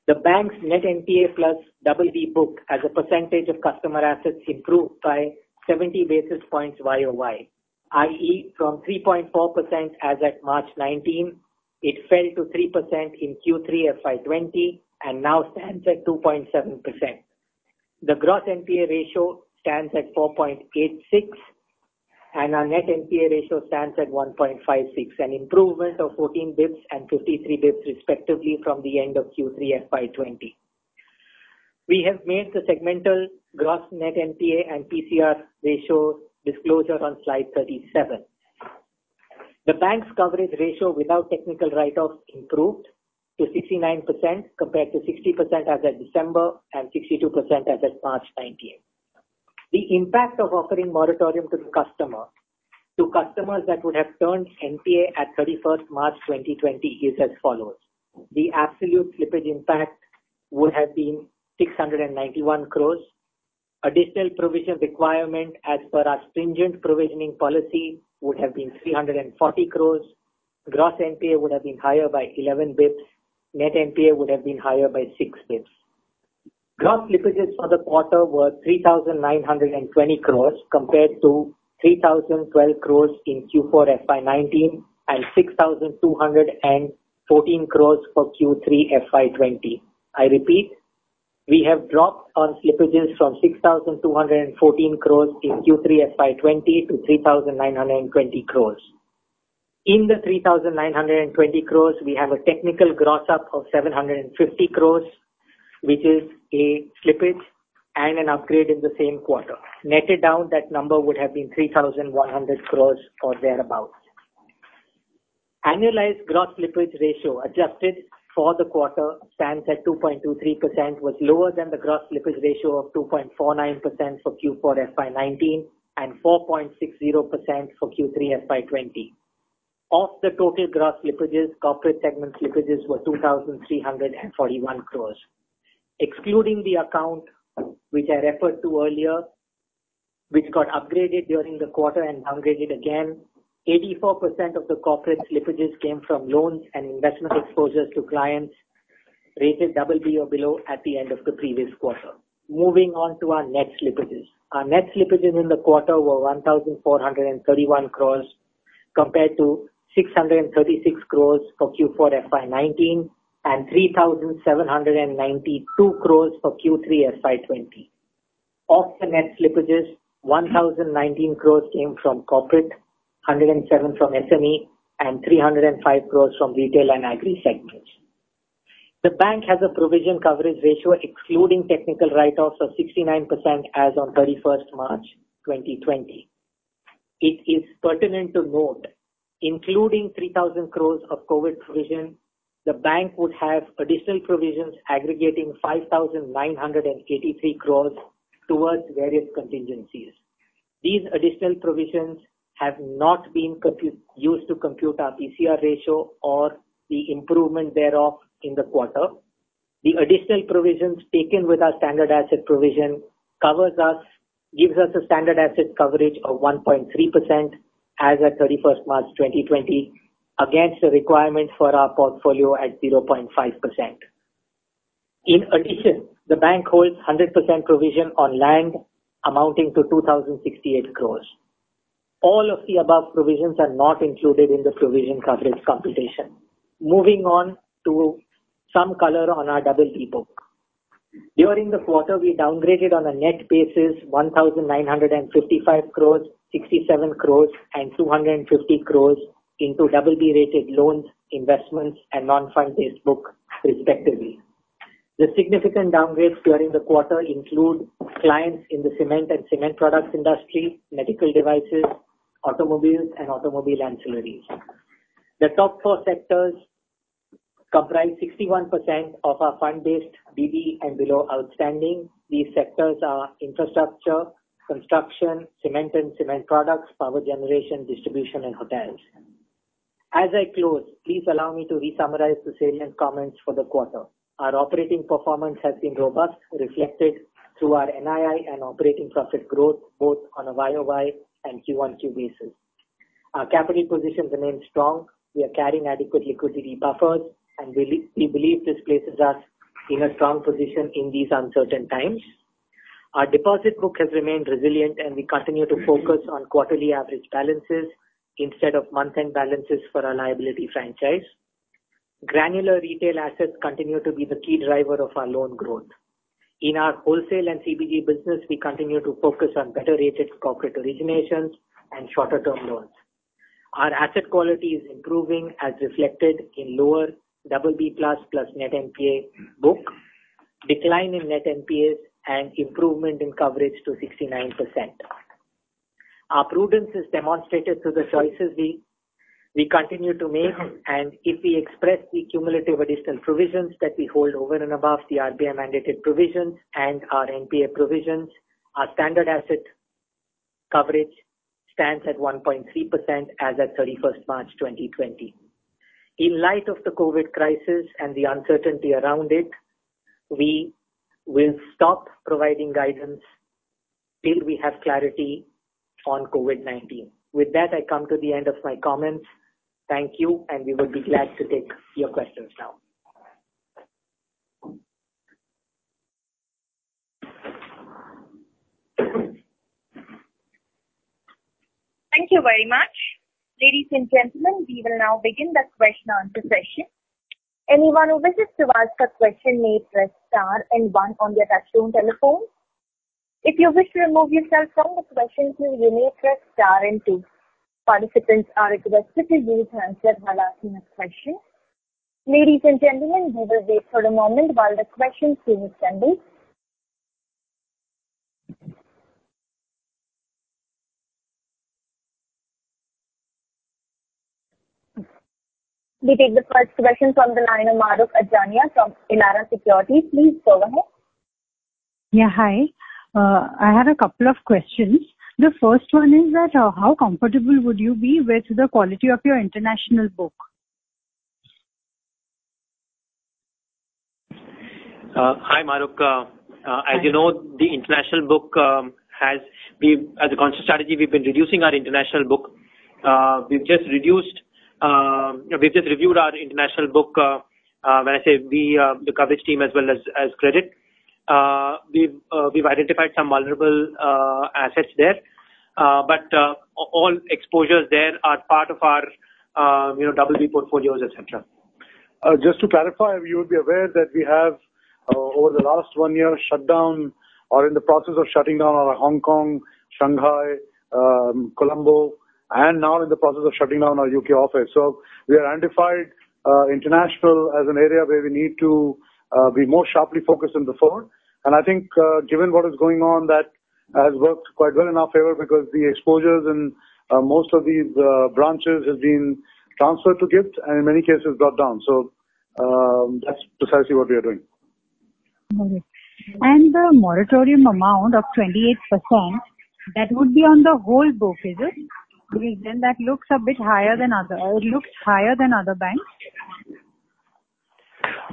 The bank's net NPA plus BB book as a percentage of customer assets improved by 70 basis points YOY, i.e., from 3.4% as at March 2019, it fell to 3% in Q3 FY 2020 and now stands at 2.7%. The gross NPA ratio stands at 4.86%, and our net NPA ratio stands at 1.56, an improvement of 14 basis points and 53 basis points respectively from the end of Q3 FY 2020. We have made the segmental gross net NPA and PCR ratio disclosure on slide 37. The bank's coverage ratio without technical write-offs improved to 69% compared to 60% as at December and 62% as at March 19. The impact of offering moratorium to the customer to customers that would have turned NPA at 31st March 2020 is as follows. The absolute slippage impact would have been 691 crores. Additional provision requirement as per our stringent provisioning policy would have been 340 crores. Gross NPA would have been higher by 11 bps. Net NPA would have been higher by 6 bps. Gross slippages for the quarter were 3,920 crores compared to 3,012 crores in Q4 FY19 and 6,214 crores for Q3 FY20. I repeat, we have dropped on slippages from 6,214 crores in Q3 FY20 to 3,920 crores. In the 3,920 crores, we have a technical gross up of 750 crores, which is a slippage and an upgrade in the same quarter. Netted down, that number would have been 3,100 crores or thereabouts. Annualized gross slippage ratio adjusted for the quarter stands at 2.23%, was lower than the gross slippage ratio of 2.49% for Q4 FY19 and 4.60% for Q3 FY20. Of the total gross slippages, corporate segment slippages were 2,341 crores. Excluding the account which I referred to earlier, which got upgraded during the quarter and downgraded again, 84% of the corporate slippages came from loans and investment exposures to clients rated BB or below at the end of the previous quarter. Moving on to our net slippages. Our net slippages in the quarter were 1,431 crores compared to 636 crores for Q4 FY19 and 3,792 crores for Q3 FY20. Of the net slippages, 1,019 crores came from corporate, 107 from SME, and 305 crores from retail and agri segments. The bank has a provision coverage ratio excluding technical write-offs of 69% as on 31st March 2020. It is pertinent to note, including 3,000 crores of COVID provision, the bank would have additional provisions aggregating 5,983 crores towards various contingencies. These additional provisions have not been used to compute our PCR ratio or the improvement thereof in the quarter. The additional provisions taken with our standard asset provision covers us, gives us a standard asset coverage of 1.3% as at 31st March 2020 against the requirement for our portfolio at 0.5%. In addition, the bank holds 100% provision on land amounting to 2,068 crores. All of the above provisions are not included in the provision coverage computation. Moving on to some color on our BB book. During the quarter, we downgraded on a net basis 1,955 crores, 67 crores, and 250 crores into BB rated loans, investments, and non-fund based book respectively. The significant downgrades during the quarter include clients in the cement and cement products industry, medical devices, automobiles, and automobile ancillaries. The top four sectors comprise 61% of our fund-based BB and below outstanding. These sectors are infrastructure, construction, cement and cement products, power generation, distribution, and hotels. As I close, please allow me to re-summarize the salient comments for the quarter. Our operating performance has been robust, reflected through our NII and operating profit growth, both on a YOY and QoQ basis. Our capital position remains strong. We are carrying adequate liquidity buffers, and we believe this places us in a strong position in these uncertain times. Our deposit book has remained resilient, and we continue to focus on quarterly average balances instead of month-end balances for our liability franchise. Granular retail assets continue to be the key driver of our loan growth. In our wholesale and CBG business, we continue to focus on better rated corporate originations and shorter term loans. Our asset quality is improving as reflected in lower BB net NPA book. decline in net NPAs, and improvement in coverage to 69%. Our prudence is demonstrated through the choices we we continue to make, and if we express the cumulative additional provisions that we hold over and above the RBI mandated provisions and our NPA provisions, our standard asset coverage stands at 1.3% as at 31st March 2020. In light of the COVID crisis and the uncertainty around it, we will stop providing guidance till we have clarity on COVID-19. With that, I come to the end of my comments. Thank you, and we would be glad to take your questions now. Thank you very much. Ladies and gentlemen, we will now begin the question answer session. Anyone who wishes to ask a question may press star and one on their touchtone telephone. If you wish to remove yourself from the question queue, you may press star and two. Participants are requested to use handset while asking a question. Ladies and gentlemen, we will wait for a moment while the question queue assembles. We take the first question from the line of Mahrukh Adajania from Elara Securities. Please go ahead. Yeah, hi. Uh, I had a couple of questions. The first one is that uh, how comfortable would you be with the quality of your international book? Uh, hi, Mahrukh. As you know, the international book, um, has as a conscious strategy, we've been reducing our international book. We've just reduced, um, we've just reviewed our international book. When I say we, the coverage team as well as as credit. Uh, uh, we've identified some vulnerable uh, assets there. But all exposures there are part of our you know, BB portfolios, et cetera. Just to clarify, you would be aware that we have, over the last one year, shut down or in the process of shutting down our Hong Kong, Shanghai, um, Colombo, and now in the process of shutting down our U.K. office. So we have identified international as an area where we need to Uh, be more sharply focused than before. And I think, uh, given what is going on, that has worked quite well in our favor because the exposures in uh, most of these branches has been transferred to GIFT and in many cases brought down. So, um, that's precisely what we are doing. Got it. The moratorium amount of 28%, that would be on the whole book, is it? Because then That looks a bit higher than other, it looks higher than other banks.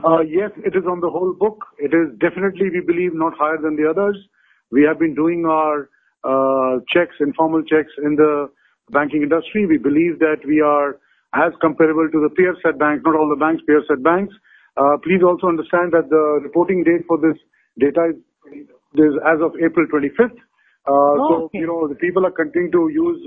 Uh, yes, it is on the whole book. It is definitely, we believe, not higher than the others. We have been doing our uh, checks, informal checks in the banking industry. We believe that we are as comparable to the peer set banks, not all the banks, peer set banks. Uh, please also understand that the reporting date for this data is as of April 25th. Oh, okay. You know, the people are continuing to use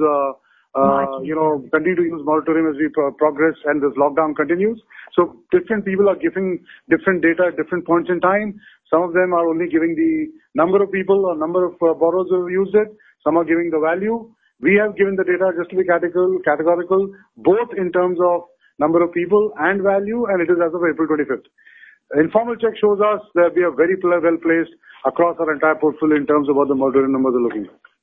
Uh, moratorium as we progress and this lockdown continues. So different people are giving different data at different points in time. Some of them are only giving the number of people or number of uh, borrowers who have used it. Some are giving the value. We have given the data just to be categorical, both in terms of number of people and value, and it is as of April 25th. Informal check shows us that we are very well-placed across our entire portfolio in terms of what the moratorium numbers are looking like.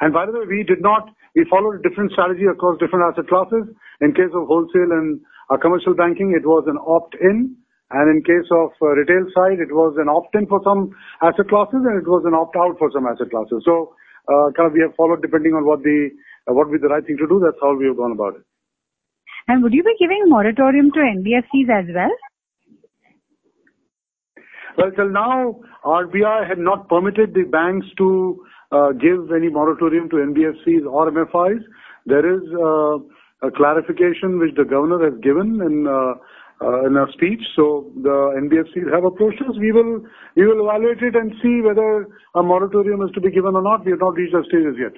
And by the way, we did not we followed a different strategy across different asset classes. In case of wholesale and uh, commercial banking, it was an opt-in, and in case of uh, retail side, it was an opt-in for some asset classes, and it was an opt-out for some asset classes. So uh, we have followed depending on what the what would be the right thing to do. That's how we have gone about it. And would you be giving moratorium to NBFCs as well? Well, till now, RBI had not permitted the banks to Uh, give any moratorium to NBFCs or MFIs. There is uh, a clarification which the governor has given in uh, a speech. So the NBFCs have approached us. We will we will evaluate it and see whether a moratorium is to be given or not. We have not reached that stage as yet.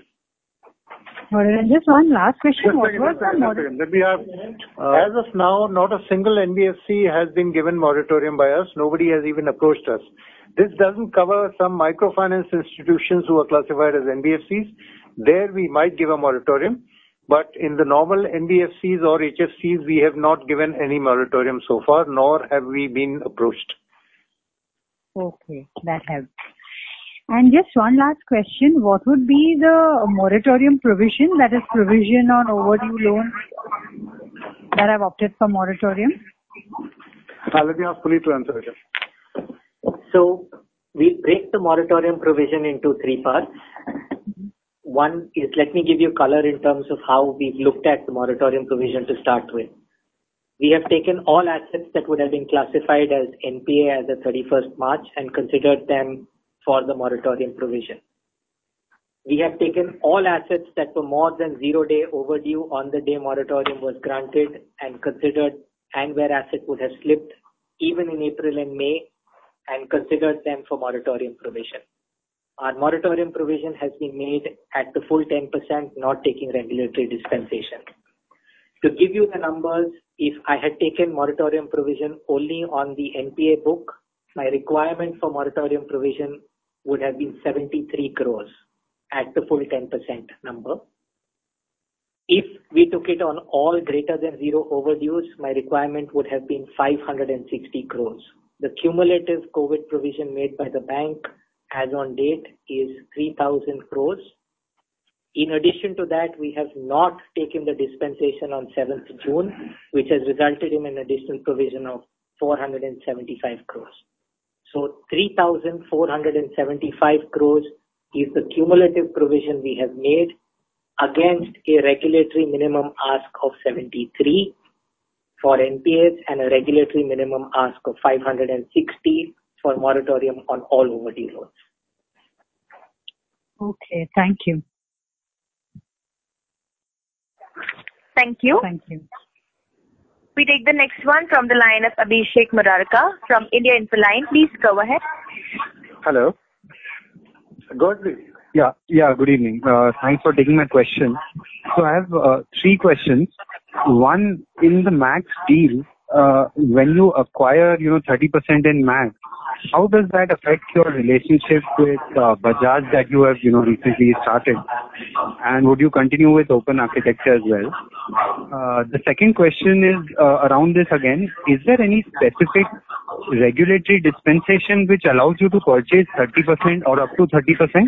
All right. Just one last question. Just a second. As of now, not a single NBFC has been given moratorium by us. Nobody has even approached us. This doesn't cover some microfinance institutions who are classified as NBFCs. There we might give a moratorium. But in the normal NBFCs or HFCs, we have not given any moratorium so far, nor have we been approached. Okay, that helps. And just one last question. What would be the moratorium provision, that is provision on overdue loans that have opted for moratorium? Uh, let me ask Puneet to answer it. So we break the moratorium provision into three parts. One is, let me give you color in terms of how we've looked at the moratorium provision to start with. We have taken all assets that would have been classified as NPA as of 31st March and considered them for the moratorium provision. We have taken all assets that were more than zero day overdue on the day moratorium was granted and considered and where asset would have slipped even in April and May and considered them for moratorium provision. Our moratorium provision has been made at the full 10%, not taking regulatory dispensation. To give you the numbers, if I had taken moratorium provision only on the NPA book, my requirement for moratorium provision would have been 73 crores at the full 10% number. If we took it on all greater than zero overdues, my requirement would have been 560 crores. The cumulative COVID provision made by the bank as on date is 3,000 crores. In addition to that, we have not taken the dispensation on 7th June, which has resulted in an additional provision of 475 crores. So 3,475 crores is the cumulative provision we have made against a regulatory minimum ask of 73 for NPAs and a regulatory minimum ask of 560 for moratorium on all overdue loans. Okay, thank you. Thank you. Thank you. We take the next one from the line of Abhishek Murarka from India Infoline. Please go ahead. Hello. Go ahead, please. Yeah, yeah, good evening. Uh, thanks for taking my question. So I have uh, three questions. One, in the Max deal, when you acquire, you know, 30% in Max, how does that affect your relationship with uh, Bajaj that you have, you know, recently started? And would you continue with open architecture as well? Uh, the second question is uh, around this again. Is there any specific regulatory dispensation which allows you to purchase 30% or up to 30%?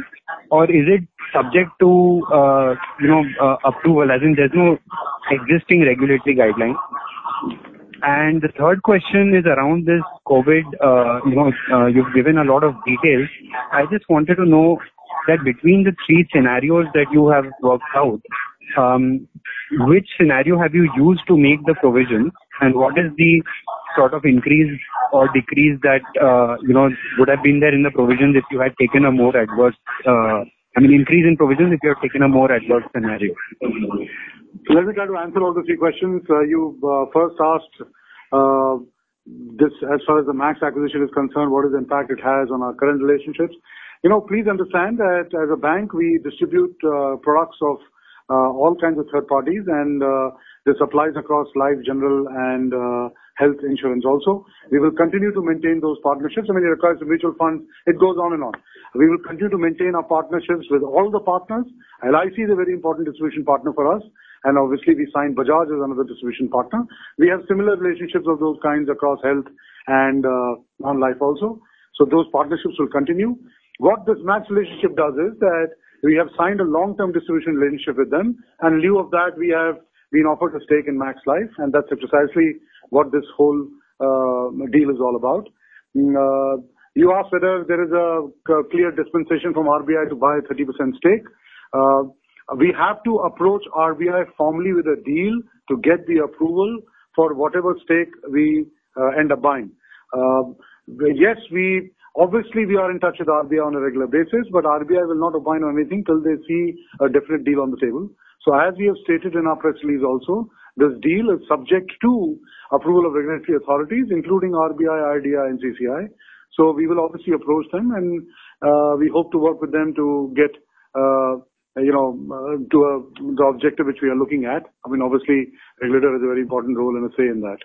Or is it subject to, uh, you know, uh, approval, as in there's no existing regulatory guideline? And the third question is around this COVID. Uh, you know, uh, you've given a lot of details. I just wanted to know that between the three scenarios that you have worked out, um, which scenario have you used to make the provision, and what is the sort of increase or decrease that uh, you know would have been there in the provisions if you had taken a more adverse, I mean, increase in provisions if you had taken a more adverse scenario? Let me try to answer all the three questions. Uh, you uh, first asked uh, this, as far as the Max acquisition is concerned, what is the impact it has on our current relationships. You know, please understand that as a bank, we distribute products of all kinds of third parties, and this applies across life, general, and health insurance also. We will continue to maintain those partnerships. I mean, it requires mutual funds. It goes on and on. We will continue to maintain our partnerships with all the partners. LIC is a very important distribution partner for us and obviously we signed Bajaj as another distribution partner. We have similar relationships of those kinds across health and uh, non-life also. So those partnerships will continue. What this Max relationship does is that we have signed a long-term distribution relationship with them, and in lieu of that, we have been offered a stake in Max Life, and that's precisely what this whole uh, deal is all about. Mm, uh, you asked whether there is a clear dispensation from RBI to buy a 30% stake. We have to approach RBI formally with a deal to get the approval for whatever stake we uh, end up buying. Uh, yes, we obviously we are in touch with RBI on a regular basis, but RBI will not opine on anything till they see a definite deal on the table. So as we have stated in our press release also, this deal is subject to approval of regulatory authorities, including RBI, IRDAI, and CCI. So we will obviously approach them, and uh, we hope to work with them to get uh, you know, to the objective which we are looking at. I mean, obviously, regulator has a very important role and a say in that.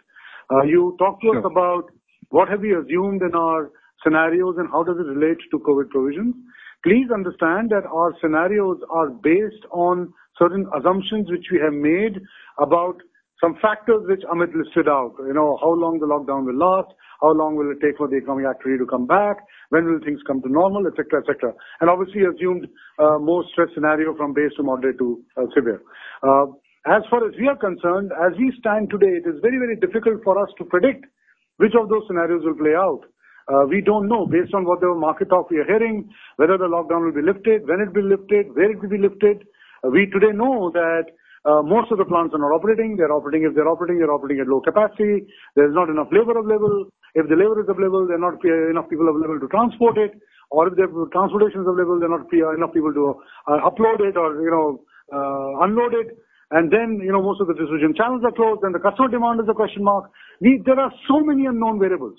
Uh, you talked to us about what have we assumed in our scenarios and how does it relate to COVID provisions. Please understand that our scenarios are based on certain assumptions which we have made about some factors which Amit listed out. You know, how long the lockdown will last, how long will it take for the economic activity to come back, when will things come to normal, et cetera, et cetera. And obviously assumed uh, more stress scenario from base to moderate to uh, severe. Uh, as far as we are concerned, as we stand today, it is very, very difficult for us to predict which of those scenarios will play out. We don't know based on whatever market talk we are hearing, whether the lockdown will be lifted, when it will be lifted, where it will be lifted. We today know that Uh, most of the plants are not operating. They're operating, if they're operating, they're operating at low capacity. There's not enough labor available. If the labor is available, there are not enough people available to transport it. Or if the transportation is available, there are not enough people to uh, upload it or, you know, uh, unload it and then, you know, most of the distribution channels are closed, and the customer demand is a question mark. There are so many unknown variables.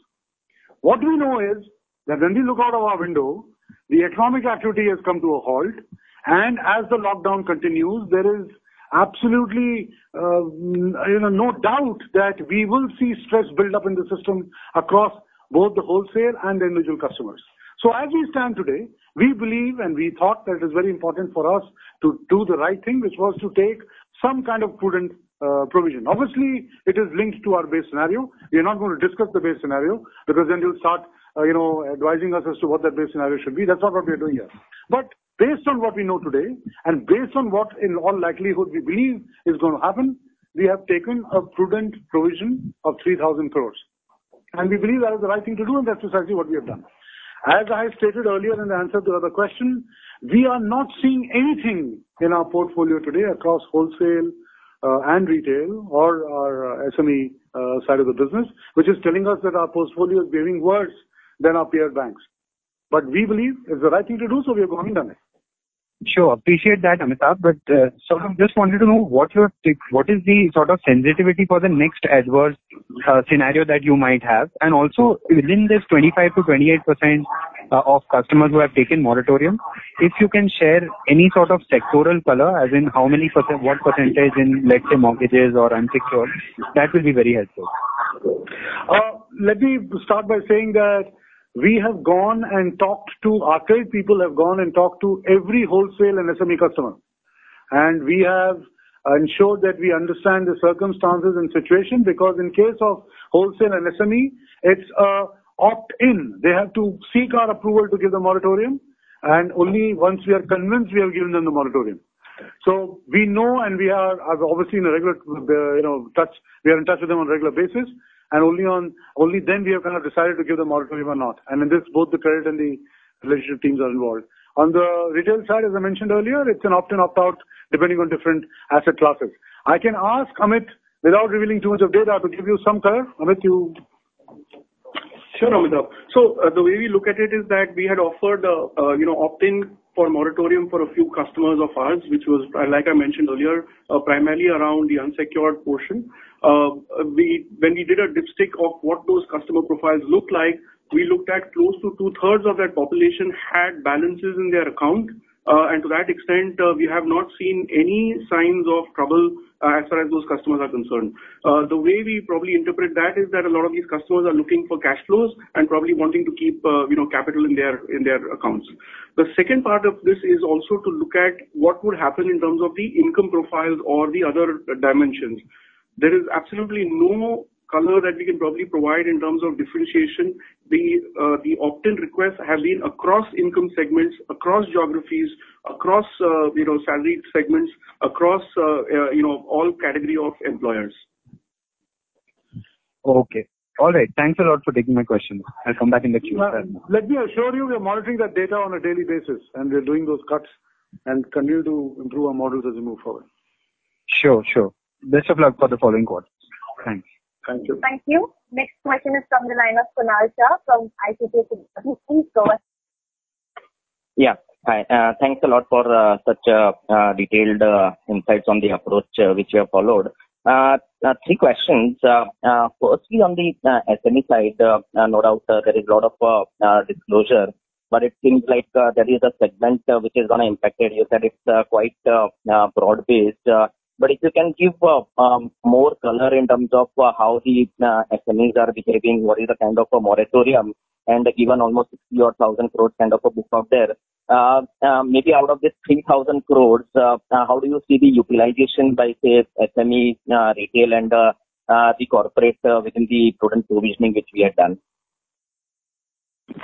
What we know is that when we look out of our window, the economic activity has come to a halt, and as the lockdown continues, there is absolutely, uh, you know, no doubt that we will see stress build up in the system across both the wholesale and the individual customers. So as we stand today, we believe and we thought that it is very important for us to do the right thing, which was to take some kind of prudent uh, provision. Obviously, it is linked to our base scenario. We are not going to discuss the base scenario because then you'll start, uh, you know, advising us as to what that base scenario should be. That's not what we are doing here. Based on what we know today and based on what in all likelihood we believe is going to happen, we have taken a prudent provision of 3,000 crores. And we believe that is the right thing to do and that's precisely what we have done. As I stated earlier in the answer to the other question, we are not seeing anything in our portfolio today across wholesale uh, and retail or our uh, SME uh, side of the business, which is telling us that our portfolio is behaving worse than our peer banks. But we believe it's the right thing to do, so we have gone and done it. Sure. Appreciate that, Amitabh. But uh, sort of just wanted to know what your what is the sort of sensitivity for the next adverse uh, scenario that you might have, and also within this 25 to 28 percent uh, of customers who have taken moratorium, if you can share any sort of sectoral color, as in how many percent, what percentage in let's say mortgages or unsecured, that will be very helpful. Let me start by saying that we have gone and talked to our trade people have gone and talked to every wholesale and SME customer. And we have ensured that we understand the circumstances and situation because in case of wholesale and SME, it's a opt-in. They have to seek our approval to give the moratorium and only once we are convinced we have given them the moratorium. So we know and we are obviously in a regular, you know, touch, we are in touch with them on a regular basis and only on only then we have kind of decided to give the moratorium or not. And in this, both the credit and the relationship teams are involved. On the retail side, as I mentioned earlier, it's an opt-in, opt-out depending on different asset classes. I can ask Amit, without revealing too much of data, to give you some color. Amit, you Sure, Amitabh. So uh, the way we look at it is that we had offered, uh, uh, you know, opt-in for moratorium for a few customers of ours, which was, like I mentioned earlier, primarily around the unsecured portion. We, when we did a dipstick of what those customer profiles look like, we looked at close to two-thirds of that population had balances in their account, uh, and to that extent, uh, we have not seen any signs of trouble uh, Uh, as far as those customers are concerned. Uh, the way we probably interpret that is that a lot of these customers are looking for cash flows and probably wanting to keep, uh, you know, capital in their, in their accounts. The second part of this is also to look at what would happen in terms of the income profiles or the other dimensions. There is absolutely no color that we can probably provide in terms of differentiation. The uh, the opt-in requests have been across income segments, across geographies, across uh, you know salaried segments, across uh, you know all category of employers. Okay. All right. Thanks a lot for taking my question. I'll come back in the queue. Let me assure you, we are monitoring that data on a daily basis, and we're doing those cuts and continue to improve our models as we move forward. Sure, sure. Best of luck for the following quarters. Thanks. Thank you. Thank you. Next question is from the line of Kunal Shah from ICICI. Please go ahead. Yeah. Hi. Uh, thanks a lot for uh, such uh, uh detailed uh, insights on the approach uh, which you have followed. Three questions. Firstly, on the SME side, no doubt there is a lot of disclosure, but it seems like there is a segment which is gonna impact it. You said it's quite broad-based. But if you can give uh, um, more color in terms of uh, how the uh, SMEs are behaving, what is the kind of a moratorium, and given almost 60 or 1,000 crores kind of a book out there, maybe out of this 3,000 crores, how do you see the utilization by, say, SME, retail, and the corporate within the prudent provisioning which we have done?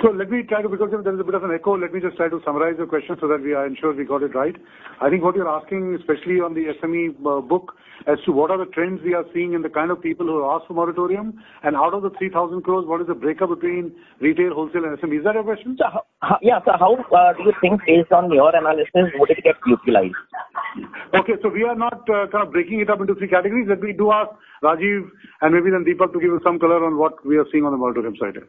So let me try to, because there is a bit of an echo, let me just try to summarize your question so that we are ensured we got it right. I think what you're asking, especially on the SME uh, book, as to what are the trends we are seeing in the kind of people who asked for moratorium, and out of the 3,000 crores, what is the breakup between retail, wholesale, and SME? Is that your question? Yeah. So how uh, do you think, based on your analysis, would it get utilized? Okay. So we are not uh, kind of breaking it up into three categories. Let me do ask Rajiv and maybe then Deepak to give you some color on what we are seeing on the moratorium side.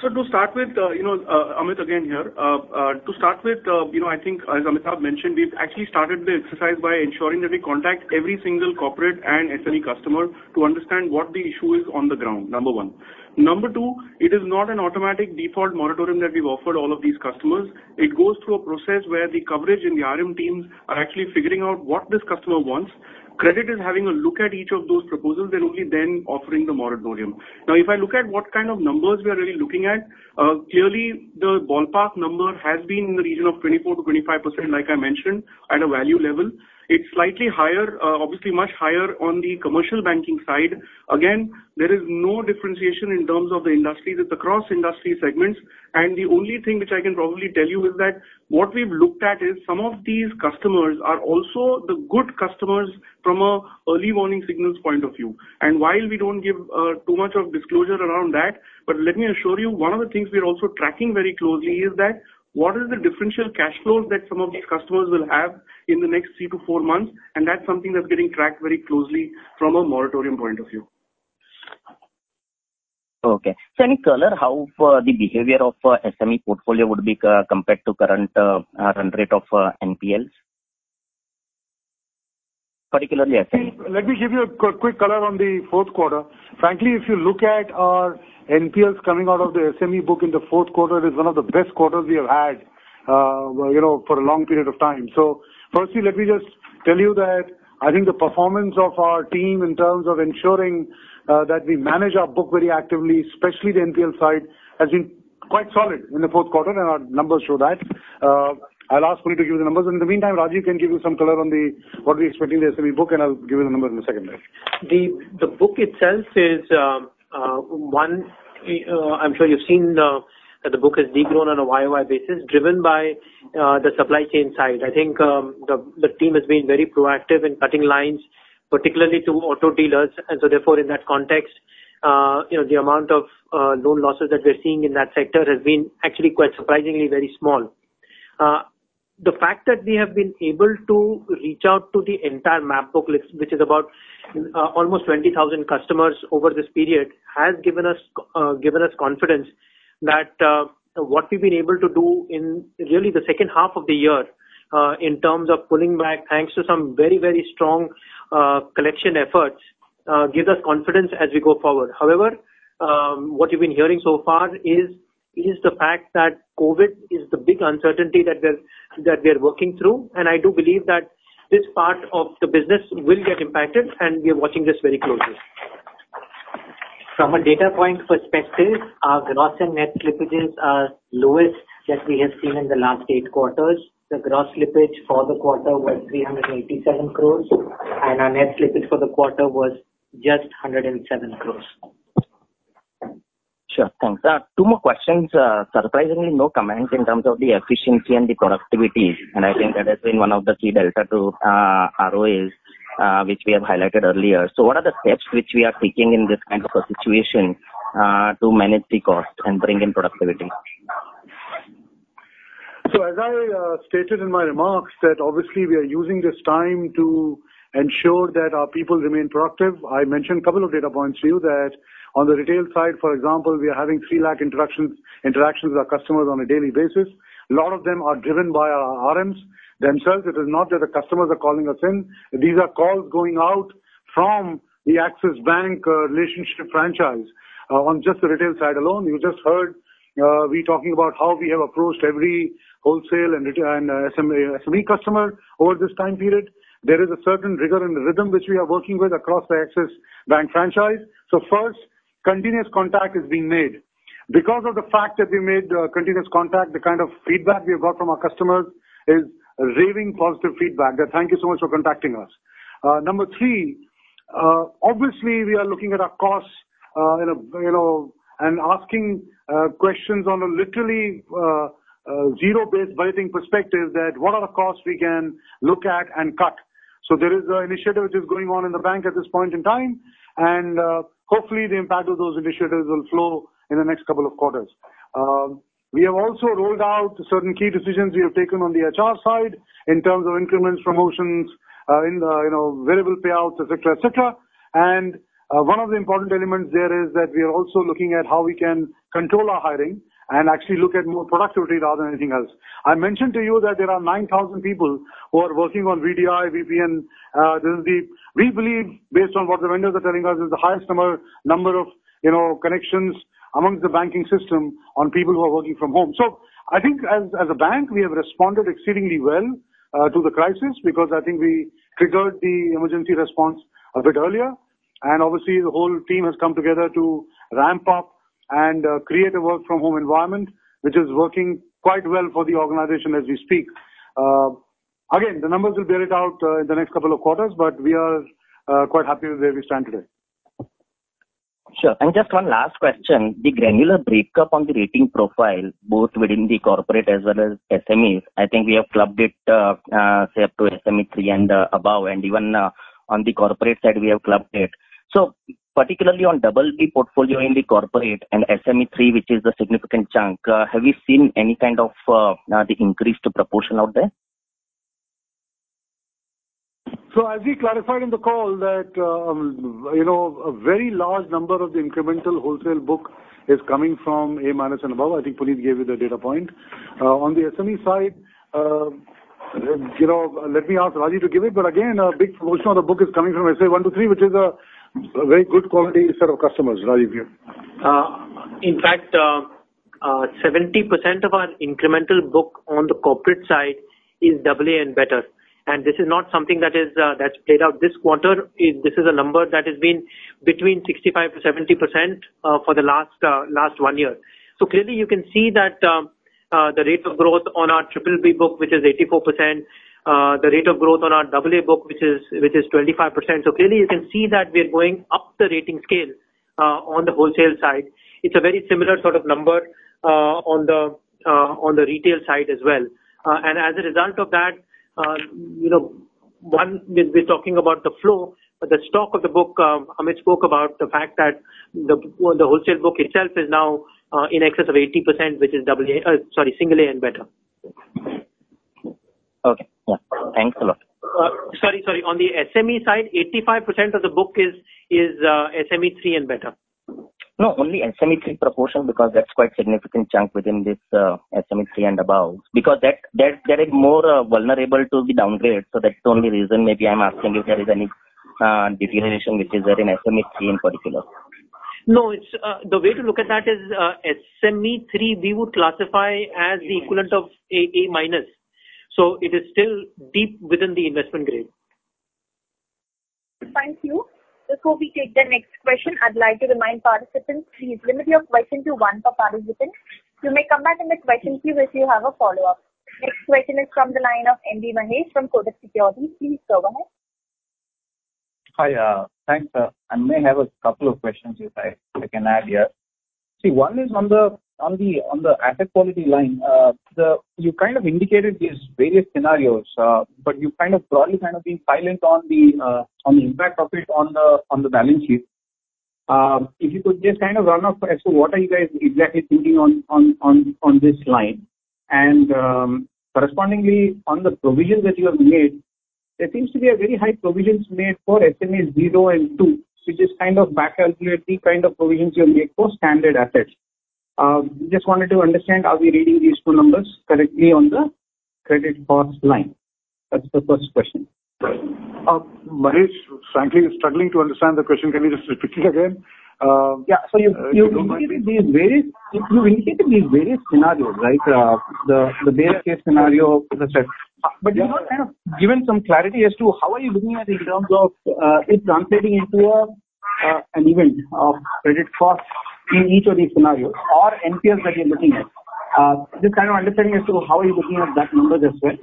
So to start with, uh, you know, uh, Amit again here. Uh, to start with, you know, I think as Amitabh mentioned, we've actually started the exercise by ensuring that we contact every single corporate and SME customer to understand what the issue is on the ground, number one. Number two, it is not an automatic default moratorium that we've offered all of these customers. It goes through a process where the coverage and the RM teams are actually figuring out what this customer wants. Credit is having a look at each of those proposals and only then offering the moratorium. Now, if I look at what kind of numbers we are really looking at, uh, clearly the ballpark number has been in the region of 24%-25%, like I mentioned, at a value level. It's slightly higher, uh, obviously much higher on the commercial banking side. Again, there is no differentiation in terms of the industries. It's across industry segments. And the only thing which I can probably tell you is that what we've looked at is some of these customers are also the good customers from a early warning signals point of view. And while we don't give uh, too much of disclosure around that, but let me assure you, one of the things we are also tracking very closely is that what is the differential cash flows that some of these customers will have in the next three to four months, and that's something that's getting tracked very closely from a moratorium point of view. Okay. So any color how uh, the behavior of uh, SME portfolio would be uh, compared to current run rate of NPLs? Particularly SME. Let me give you a quick color on the fourth quarter. Frankly, if you look at our NPLs coming out of the SME book in the fourth quarter, is one of the best quarters we have had uh, you know, for a long period of time. So firstly, let me just tell you that I think the performance of our team in terms of ensuring uh, that we manage our book very actively, especially the NPL side, has been quite solid in the fourth quarter, and our numbers show that. Uh, I'll ask Puneet to give you the numbers. In the meantime, Rajiv can give you some color on the what we're expecting the SME book, and I'll give you the numbers in a second. The the book itself is one, Uh, I'm sure you've seen uh, that the book has de-grown on a YOY basis, driven by uh, the supply chain side. I think um, the the team has been very proactive in cutting lines, particularly to auto dealers. And so therefore, in that context, you know, the amount of loan losses that we're seeing in that sector has been actually quite surprisingly very small. The fact that we have been able to reach out to the entire map book list, which is about uh, almost 20,000 customers over this period, has given us uh, given us confidence that uh, what we've been able to do in really the second half of the year, uh, in terms of pulling back, thanks to some very very strong collection efforts, gives us confidence as we go forward. However, um, what you've been hearing so far is is the fact that COVID is the big uncertainty that we're that we are working through. And I do believe that this part of the business will get impacted, and we are watching this very closely. From a data point perspective, our gross and net slippages are lowest that we have seen in the last eight quarters. The gross slippage for the quarter was 387 crores, and our net slippage for the quarter was just 107 crores. Sure. Thanks. Uh, two more questions. Uh, surprisingly, no comments in terms of the efficiency and the productivity, and I think that has been one of the key delta to uh, ROAs, which we have highlighted earlier. So what are the steps which we are taking in this kind of a situation to manage the cost and bring in productivity? So as I stated in my remarks, that obviously we are using this time to ensure that our people remain productive. I mentioned a couple of data points to you that on the retail side, for example, we are having 3 lakh interactions interactions with our customers on a daily basis. A lot of them are driven by our RMs themselves. It is not that the customers are calling us in. These are calls going out from the Axis Bank uh, relationship franchise uh, on just the retail side alone. You just heard uh, we talking about how we have approached every wholesale and SME customer over this time period. There is a certain rigor and rhythm which we are working with across the Axis Bank franchise. So First, continuous contact is being made. Because of the fact that we made uh, continuous contact, the kind of feedback we have got from our customers is raving positive feedback that thank you so much for contacting us. Uh, number three, uh, obviously we are looking at our costs, you know, and asking questions on a literally zero-based budgeting perspective that what are the costs we can look at and cut. So there is an initiative which is going on in the bank at this point in time, and hopefully the impact of those initiatives will flow in the next couple of quarters. Um, we have also rolled out certain key decisions we have taken on the HR side in terms of increments, promotions, uh, in the, you know, variable payouts, et cetera, et cetera. And uh, one of the important elements there is that we are also looking at how we can control our hiring and actually look at more productivity rather than anything else. I mentioned to you that there are 9,000 people who are working on VDI, VPN. Uh, this is the, we believe, based on what the vendors are telling us, is the highest number, number of, you know, connections amongst the banking system on people who are working from home. So I think as, as a bank, we have responded exceedingly well uh, to the crisis because I think we triggered the emergency response a bit earlier. And obviously the whole team has come together to ramp up and uh, create a work from home environment, which is working quite well for the organization as we speak. Uh, again, the numbers will bear it out uh, in the next couple of quarters, but we are quite happy with where we stand today. Sure. And just one last question. The granular breakup on the rating profile, both within the corporate as well as SMEs, I think we have clubbed it, say, up to SME 3 and above, and even on the corporate side, we have clubbed it. Particularly on double B portfolio in the corporate and SME 3, which is the significant chunk, uh, have you seen any kind of uh, uh, the increased proportion out there? So as we clarified in the call that, um, you know, a very large number of the incremental wholesale book is coming from A minus and above. I think Puneet gave you the data point. On the SME side, you know, let me ask Raji to give it, but again, a big portion of the book is coming from SA 1 to 3, which is a, a very good quality set of customers. You. Uh, in fact, uh, uh, 70% of our incremental book on the corporate side is AA and better and this is not something that is uh, that's played out this quarter. This is a number that has been between 65 to 70 percent uh, for the last uh, last one year. So clearly, you can see that um, the rate of growth on our triple B book, which is 84 percent, the rate of growth on our double A book, which is which is 25 percent. So clearly, you can see that we are going up the rating scale on the wholesale side. It's a very similar sort of number on the on the retail side as well. And as a result of that, uh, you know, one, we're talking about the flow, but the stock of the book, um, Amit spoke about the fact that the the wholesale book itself is now uh, in excess of 80%, which is double A, uh, sorry, single A and better. Okay. Yeah. Thanks a lot. Sorry, sorry. On the SME side, 85% of the book is is SME 3 and better. No, only SME3 proportion because that's quite significant chunk within this uh, SME3 and above. Because that that that is more uh, vulnerable to the downgrade. So that's the only reason maybe I'm asking if there is any uh, deterioration which is there in SME3 in particular. No, it's uh, the way to look at that is uh, SME3 we would classify as the equivalent of A, A minus. So it is still deep within the investment grade. Thank you. Before we take the next question, I'd like to remind participants, please limit your question to one per participant. You may come back in the question queue if you have a follow-up. Next question is from the line of M.B. Mahesh from Kotak Securities. Please go ahead. Hi, uh, thanks. Uh, I may have a couple of questions if I, if I can add here. See, one is on the on the on the asset quality line, uh, you kind of indicated these various scenarios, uh, but you kind of broadly kind of been silent on the uh, on the impact of it on the on the balance sheet. Um, if you could just kind of run off as to what are you guys exactly thinking on on on on this line, and um, correspondingly on the provisions that you have made, there seems to be a very high provisions made for SMAs zero and two, which is kind of back calculate the kind of provisions you make for standard assets. Um, just wanted to understand, are we reading these two numbers correctly on the credit cost line? That's the first question. Uh, Mahesh, frankly, struggling to understand the question. Can you just repeat it again? Uh, yeah. So you uh, indicated these various you indicated these various scenarios, right? The the base case scenario, the. But you're not kind of given some clarity as to how are you looking at it in terms of uh, it translating into an event of credit cost in each of these scenarios or NPLs that you're looking at? Uh, just kind of understanding as to how are you looking at that number as well.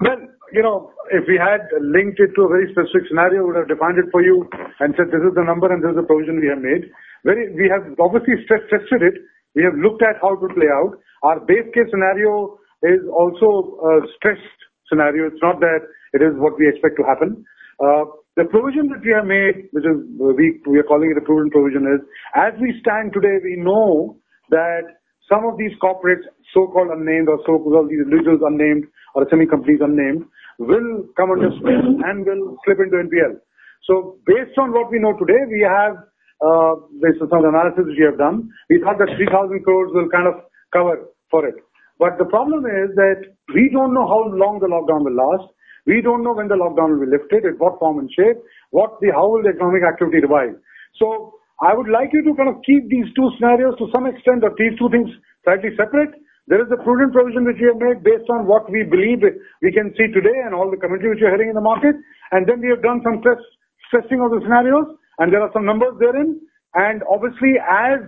Well, you know, if we had linked it to a very specific scenario, we would have defined it for you and said, "This is the number and this is the provision we have made." Very we have obviously stress-tested it. We have looked at how it would play out. Our base case scenario is also a stressed scenario. It's not that it is what we expect to happen. Uh, The provision that we have made, which is we we are calling it a prudent provision, is as we stand today, we know that some of these corporates, so-called unnamed or so-called these individuals unnamed or semi-companies unnamed, will come under stress and will slip into NPL. So based on what we know today, we have, uh, based on some of the analysis we have done, we thought that 3,000 crores will kind of cover for it. But the problem is that we don't know how long the lockdown will last. We don't know when the lockdown will be lifted, in what form and shape, what the how will the economic activity revive. So I would like you to kind of keep these two scenarios to some extent, or these two things slightly separate. There is a prudent provision which we have made based on what we believe we can see today and all the commentary which you're hearing in the market. And then we have done some stress, stressing of the scenarios, and there are some numbers therein. And obviously, as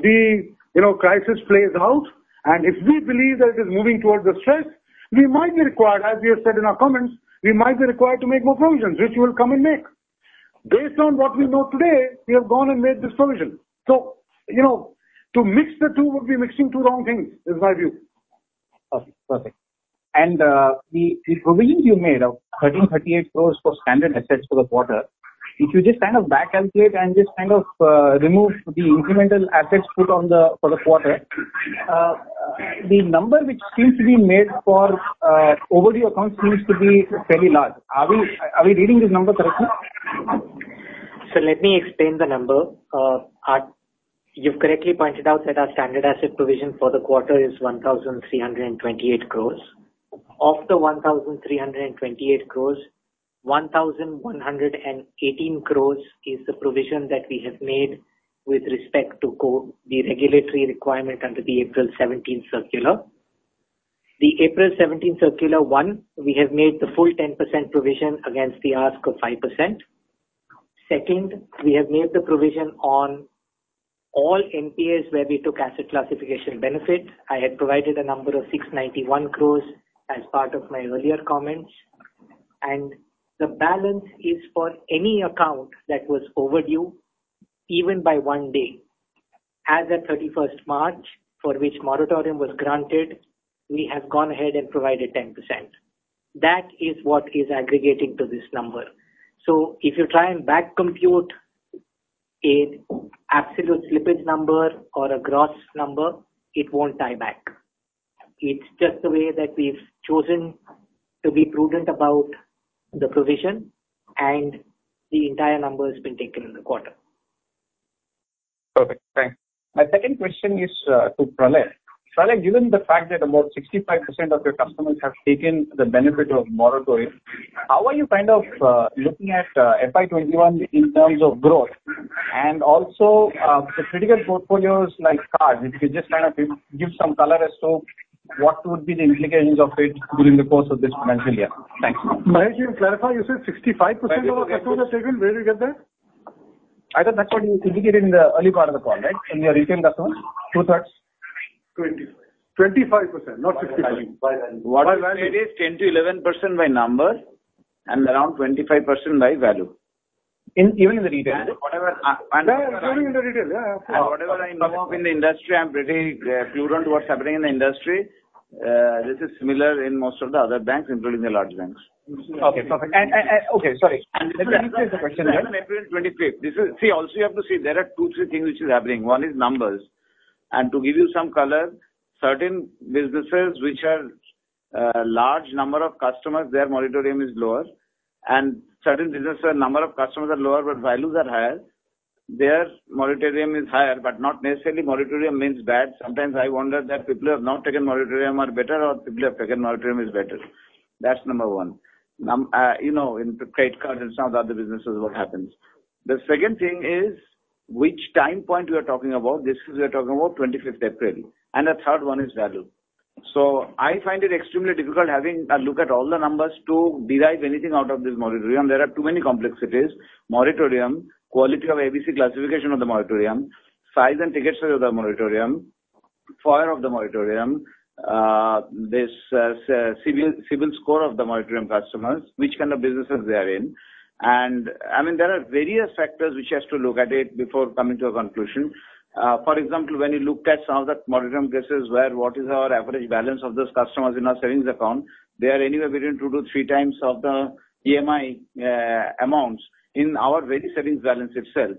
the you know crisis plays out, and if we believe that it is moving towards the stress, we might be required, as we have said in our comments, we might be required to make more provisions, which we will come and make. Based on what we know today, we have gone and made this provision. So, you know, to mix the two would be mixing two wrong things, is my view. Okay, perfect. And uh, the provisions you made of 1,338 crores for standard assets for the quarter, if you just kind of back calculate and just kind of uh, remove the incremental assets put on the for the quarter, uh, the number which seems to be made for uh, overdue accounts seems to be fairly large. Are we are we reading this number correctly? So let me explain the number. You've correctly pointed out that our standard asset provision for the quarter is 1,328 crores. Of the 1,328 crores, 1,118 crores is the provision that we have made with respect to the regulatory requirement under the April 17th circular. The April 17th circular, one, we have made the full 10% provision against the ask of 5%. Second, we have made the provision on all NPAs where we took asset classification benefit. I had provided a number of 691 crores as part of my earlier comments. The balance is for any account that was overdue, even by one day. As at 31st March, for which moratorium was granted, we have gone ahead and provided 10%. That is what is aggregating to this number. So if you try and back compute an absolute slippage number or a gross number, it won't tie back. It's just the way that we've chosen to be prudent about the provision, and the entire number has been taken in the quarter. Perfect. Thanks. My second question is uh, to Pralay. Pralay, given the fact that about 65% of your customers have taken the benefit of moratorium, how are you kind of uh, looking at uh, FY 2021 in terms of growth? And also, the critical portfolios like cards, if you could just kind of give some color as to what would be the implications of it during the course of this financial year. Thanks. Mahesh, can you clarify? You said 65% of our customers have taken. Where did you get that? I thought that's what you indicated in the early part of the call, right? In your retail customers, two-thirds. 25. 25%, not 65%. What we said is 10%-11% by number and around 25% by value. Even in the retail? Uh, yeah, including in the retail. Yeah. Whatever I know of in the industry, I'm pretty uh, fluent what's happening in the industry. Uh, this is similar in most of the other banks, including the large banks. Okay, perfect. Okay, sorry. Let me rephrase the question then. April 25th. See, Also you have to see, there are two, three things which is happening. One is numbers. And to give you some color, certain businesses which are a large number of customers, their moratorium is lower. And certain businesses, number of customers are lower, but values are higher. Their moratorium is higher, but not necessarily moratorium means bad. Sometimes I wonder that people who have not taken moratorium are better, or people who have taken moratorium is better. That's number one. Um, uh, you know, in credit cards and some of the other businesses, what happens. The second thing is which time point we are talking about. This is we are talking about 25th April. And the third one is value. So I find it extremely difficult having a look at all the numbers to derive anything out of this moratorium. There are too many complexities. Moratorium, quality of ABC classification of the moratorium, size and ticket size of the moratorium, FOIR of the moratorium, uh, this uh, CIBIL, CIBIL score of the moratorium customers, which kind of businesses they are in. And I mean, there are various factors which has to look at it before coming to a conclusion. Uh, for example, when you looked at some of the moratorium cases where what is our average balance of those customers in our savings account, they are anywhere between two to three times of the EMI uh, amounts in our very savings balance itself.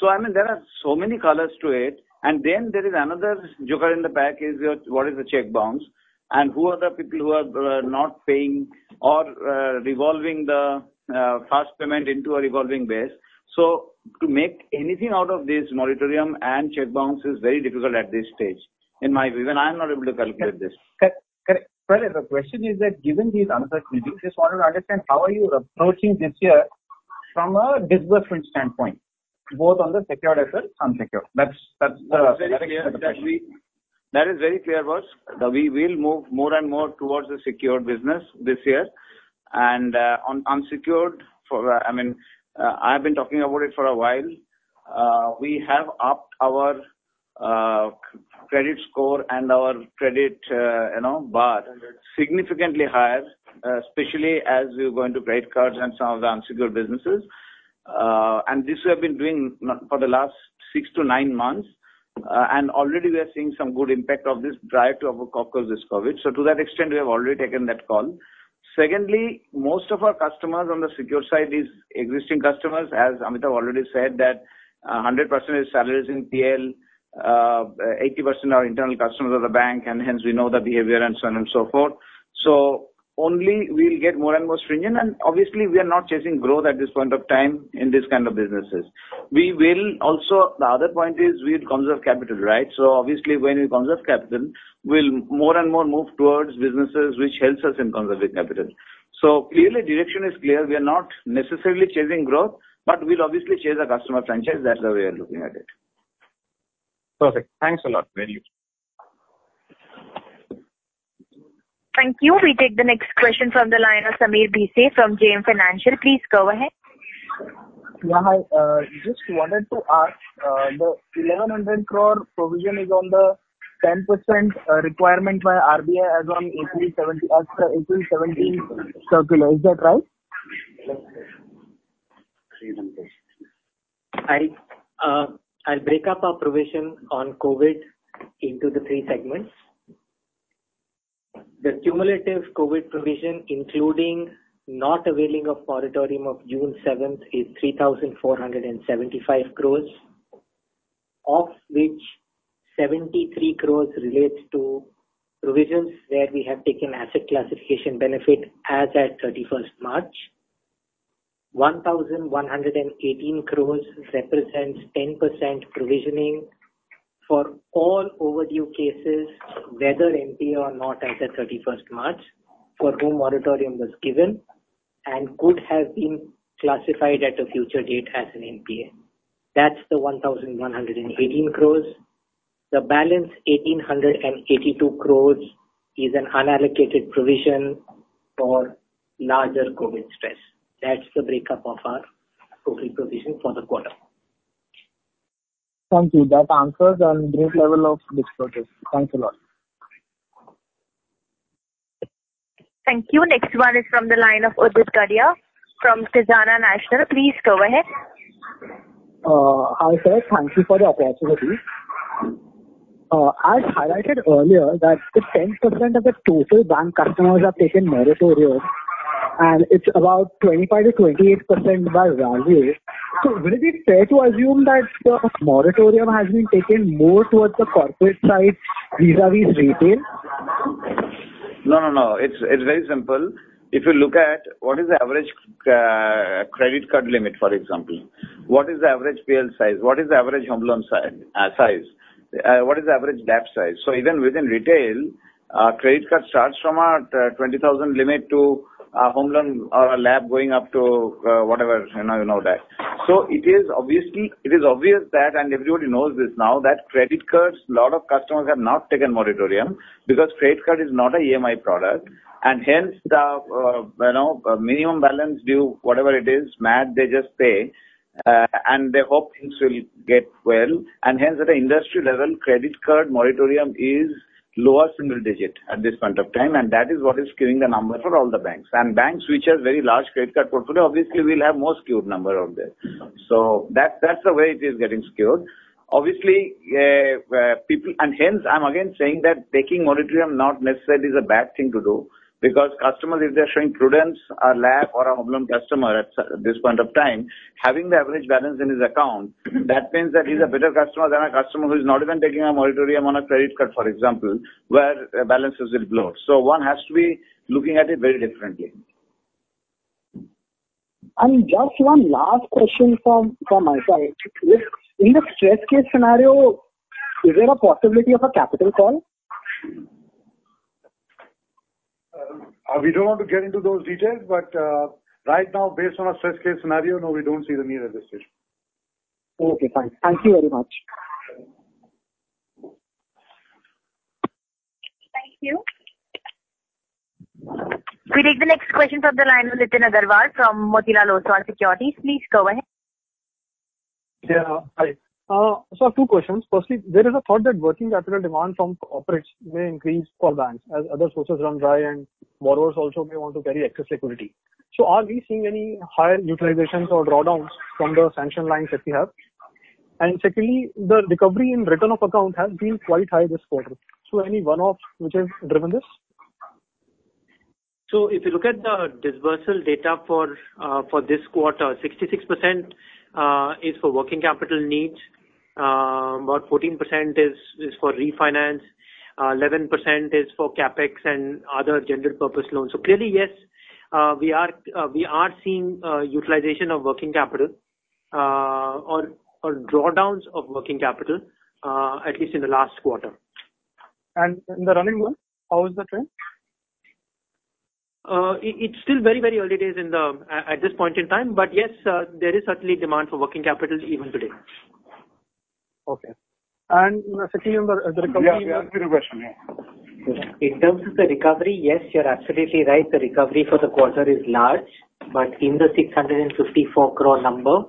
So, I mean, there are so many colors to it. And then there is another joker in the pack is your, what is the check bounce and who are the people who are uh, not paying or uh, revolving the uh, fast payment into a revolving base. So to make anything out of this moratorium and check bounce is very difficult at this stage, in my view. Even I am not able to calculate this. Correct. Correct. Well, the question is that given these uncertainties, just wanted to understand how are you approaching this year from a disbursement standpoint, both on the secured as well as unsecured. That's that's the very clear that we that is very clear, boss. We will move more and more towards the secured business this year. And uh, on unsecured, for uh, I mean, uh, I've been talking about it for a while. Uh, we have upped our credit score and our credit, uh, you know, bar significantly higher, uh, especially as we go into credit cards and some of the unsecured businesses. Uh, and this we have been doing for the last six to nine months. And already we are seeing some good impact of this prior to, of course, this COVID. So to that extent, we have already taken that call. Secondly, most of our customers on the secure side is existing customers. As Amitabh already said, that 100% uh, is salaries in PL, 80% uh, are internal customers of the bank, and hence we know the behavior and so on and so forth. So only we'll get more and more stringent. And obviously, we are not chasing growth at this point of time in this kind of businesses. We will also, the other point is we will conserve capital, right? So obviously, when we conserve capital, we'll more and more move towards businesses which helps us in conserving capital. So clearly, direction is clear. We are not necessarily chasing growth, but we'll obviously chase a customer franchise. That's the way we are looking at it. Perfect. Thanks a lot. Very useful. Thank you. We take the next question from the line of Sameer Bhise from JM Financial. Please go ahead. Yeah, hi. Uh, just wanted to ask, uh, the 1,100 crore provision is on the 10% uh, requirement by RBI as on April 17, as per April 17 circular. Is that right? I, I'll break up our provision on COVID into the three segments. The cumulative COVID provision, including not availing of moratorium of June 7th, is 3,475 crores, of which 73 crores relates to provisions where we have taken asset classification benefit as at 31st March. 1,118 crores represents 10% provisioning for all overdue cases, whether NPA or not as of 31st March, for whom moratorium was given and could have been classified at a future date as an NPA. That's the 1,118 crores. The balance 1,882 crores is an unallocated provision for larger COVID stress. That's the breakup of our total provision for the quarter. Thank you. That answers and great level of disclosure. Thanks a lot. Thank you. Next one is from the line of Udit Gadia from Khazanah Nasional. Please go ahead. Uh, hi, sir. Thank you for the opportunity. Uh, as highlighted earlier, that the 10% of the total bank customers have taken moratorium, and it's about 25 to 28 percent by value. So will it be fair to assume that the moratorium has been taken more towards the corporate side vis-a-vis retail? No, no, no. It's it's very simple. If you look at what is the average uh, credit card limit, for example, what is the average PL size, what is the average home loan size, uh, size uh, what is the average LAP size? So even within retail, credit card starts from a uh, 20,000 limit to home loan or a LAP going up to uh, whatever, you know, you know that. So it is obviously, it is obvious that, and everybody knows this now, that credit cards, a lot of customers have not taken moratorium because credit card is not a EMI product and hence the, uh, you know, uh, minimum balance due, whatever it is, MAD, they just pay. And they hope things will get well. And hence, at an industry level, credit card moratorium is lower single digit at this point of time, and that is what is skewing the number for all the banks. And banks which has very large credit card portfolio, obviously will have more skewed number out there. So that, that's the way it is getting skewed. Obviously, uh, uh, people, and hence I'm again saying that taking moratorium not necessarily is a bad thing to do because customers, if they're showing prudence, a LAP or a home loan customer at this point of time, having the average balance in his account, that means that he's a better customer than a customer who is not even taking a moratorium on a credit card, for example, where balances will bloat. So one has to be looking at it very differently. And just one last question from from my side. In the stress case scenario, is there a possibility of a capital call? Uh, we don't want to get into those details, but uh, right now, based on a stress case scenario, no, we don't see the need at this stage. Okay, fine. Thank you very much. Thank you. We take the next question from the line of Nitin Agarwal from Motilal Oswal Securities. Please go ahead. Yeah. Hi. Uh, so I have two questions. Firstly, there is a thought that working capital demand from corporates may increase for banks as other sources run dry and borrowers also may want to carry excess liquidity. So are we seeing any higher utilizations or drawdowns from the sanction lines that we have? And secondly, the recovery in return of account has been quite high this quarter. So any one-off which has driven this? So if you look at the disbursal data for uh, for this quarter, 66% uh, is for working capital needs, Um, about 14% is is for refinance, uh, 11% is for CapEx and other general purpose loans. So clearly, yes, uh, we are uh, we are seeing utilization of working capital or or drawdowns of working capital, at least in the last quarter. And in the running one, how is the trend? Uh, it's still very, very early days in the at this point in time, but yes, uh, there is certainly demand for working capital even today. Okay. And secondly, on the recovery. Yeah, answer the question. Yeah. In terms of the recovery, yes, you're absolutely right. The recovery for the quarter is large, but in the 654 crore number,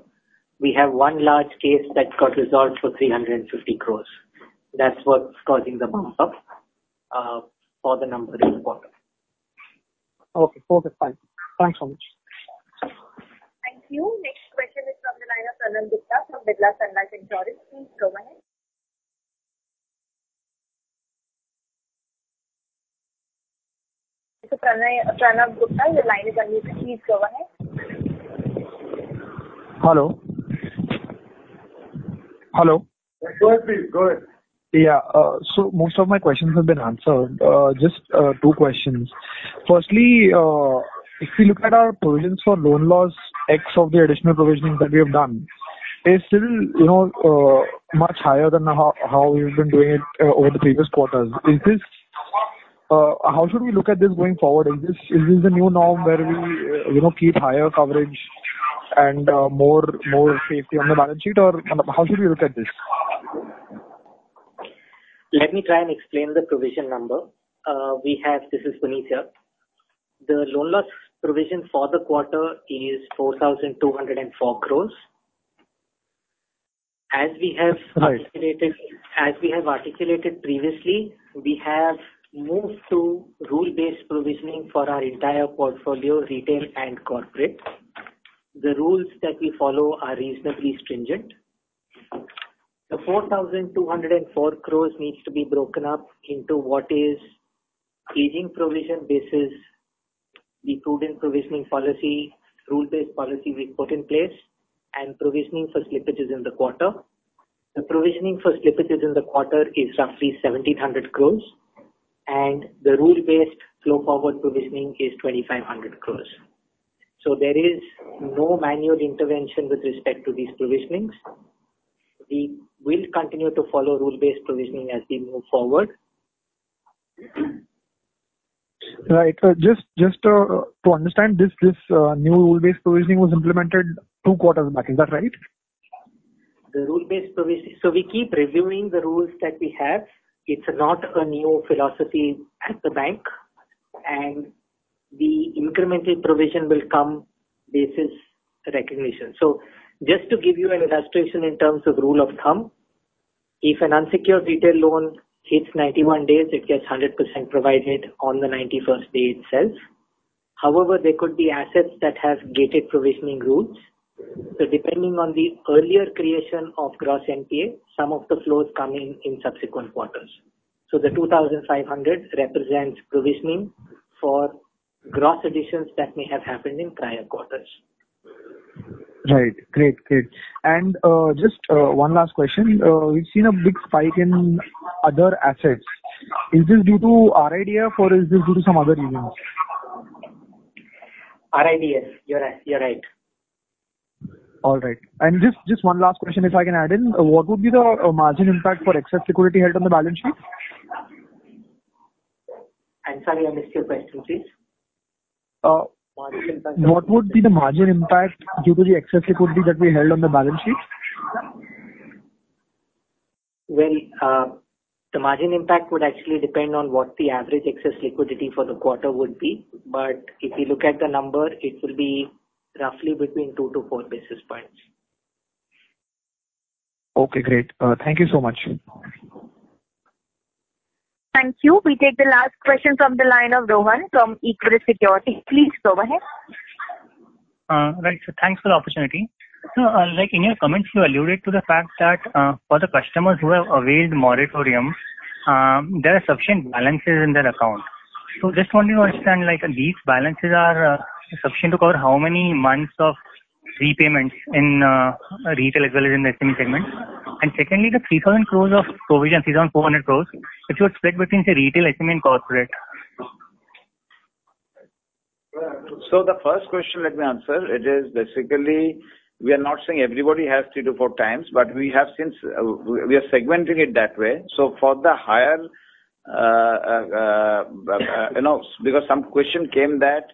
we have one large case that got resolved for 350 crores. That's what's causing the bump up uh, for the number this quarter. Okay. Okay, fine. Thanks so much. Thank you. Next question is from the line of Pranam Gupta from Birla Sun Life Insurance. Please go ahead. Mr. Pranav Gupta, your line is unmuted. Please go ahead. Hello. Hello. Go ahead, please. Go ahead. Yeah. Uh, so most of my questions have been answered. Uh, just uh, two questions. Firstly, if we look at our provisions for loan loss X of the additional provisioning that we have done, is still, you know, uh, much higher than how we've been doing it uh, over the previous quarters. Is this uh, how should we look at this going forward? Is this is this the new norm where we, you know, keep higher coverage and more more safety on the balance sheet? Or how should we look at this? Let me try and explain the provision number. Uh, we have, this is Puneet here. The loan loss provision for the quarter is 4,204 crores. As we have articulated, as we have articulated previously, we have moved to rule-based provisioning for our entire portfolio, retail and corporate. The rules that we follow are reasonably stringent. The 4,204 crores needs to be broken up into what is aging provision basis, the prudent provisioning policy, rule-based policy we put in place, and provisioning for slippages in the quarter. The provisioning for slippages in the quarter is roughly 1,700 crores, and the rule-based flow-forward provisioning is 2,500 crores. So there is no manual intervention with respect to these provisionings. We will continue to follow rule-based provisioning as we move forward. Right. Uh, just uh, to understand, this this uh, new rule-based provisioning was implemented two quarters back. Is that right? The rule-based provisioning. So we keep reviewing the rules that we have. It's not a new philosophy at the bank, and the incremental provision will come basis recognition. So just to give you an illustration in terms of rule of thumb, if an unsecured retail loan hits 91 days, it gets 100% provided on the 91st day itself. However, there could be assets that have gated provisioning rules. So depending on the earlier creation of gross NPA, some of the flows come in in subsequent quarters. So the 2,500 represents provisioning for gross additions that may have happened in prior quarters. Right. Great. Great. And uh, just uh, one last question. Uh, we've seen a big spike in other assets. Is this due to RIDF or is this due to some other reasons? RIDF. You're right. All right. And just just one last question, if I can add in. What would be the margin impact for excess liquidity held on the balance sheet? I'm sorry, I missed your question, please. What would be the margin impact due to the excess liquidity that we held on the balance sheet? Well, uh, the margin impact would actually depend on what the average excess liquidity for the quarter would be. But if you look at the number, it will be roughly between 2-4 basis points. Okay, great. Uh, thank you so much. Thank you. We take the last question from the line of Rohan from Equirus Securities. Please go ahead. Uh, right. Thanks for the opportunity. Uh, like in your comments, you alluded to the fact that uh, for the customers who have availed moratorium, um, there are sufficient balances in their account. So just wanted to understand, like, these balances are sufficient to cover how many months of repayments in uh, retail as well as in the SME segment? And secondly, the 3,000 crores of provision, 3,400 crores, if you would split between, say, retail, SME, and corporate. So the first question, let me answer. It is basically, we are not saying everybody has three to four times, but we have since, uh, we are segmenting it that way. So for the higher, uh, you know, because some question came that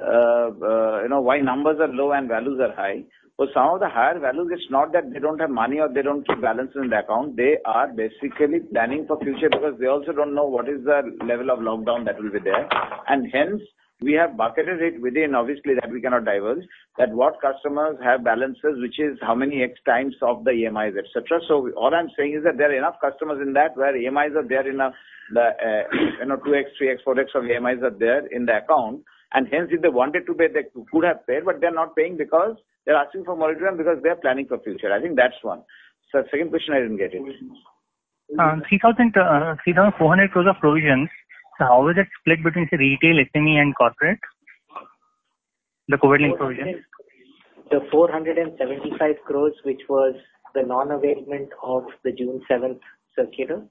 Uh, uh, why numbers are low and values are high. For some of the higher values, it's not that they don't have money or they don't keep balances in the account. They are basically planning for future because they also don't know what is the level of lockdown that will be there. And hence, we have bucketed it within, obviously, that we cannot divulge, that what customers have balances, which is how many X times of the EMIs, et cetera. So all I'm saying is that there are enough customers in that where EMIs are there in the uh, [COUGHS] you know, 2X, 3X, 4X of EMIs are there in the account. And hence, if they wanted to pay, they could have paid, but they're not paying because they're asking for moratorium because they're planning for future. I think that's one. Second question, I didn't get it. Uh, 3,400 uh, crores of provisions. How is it split between, say, retail, SME, and corporate? The COVID-linked provision. The 475 crores, which was the non-availment of the June 7th circular,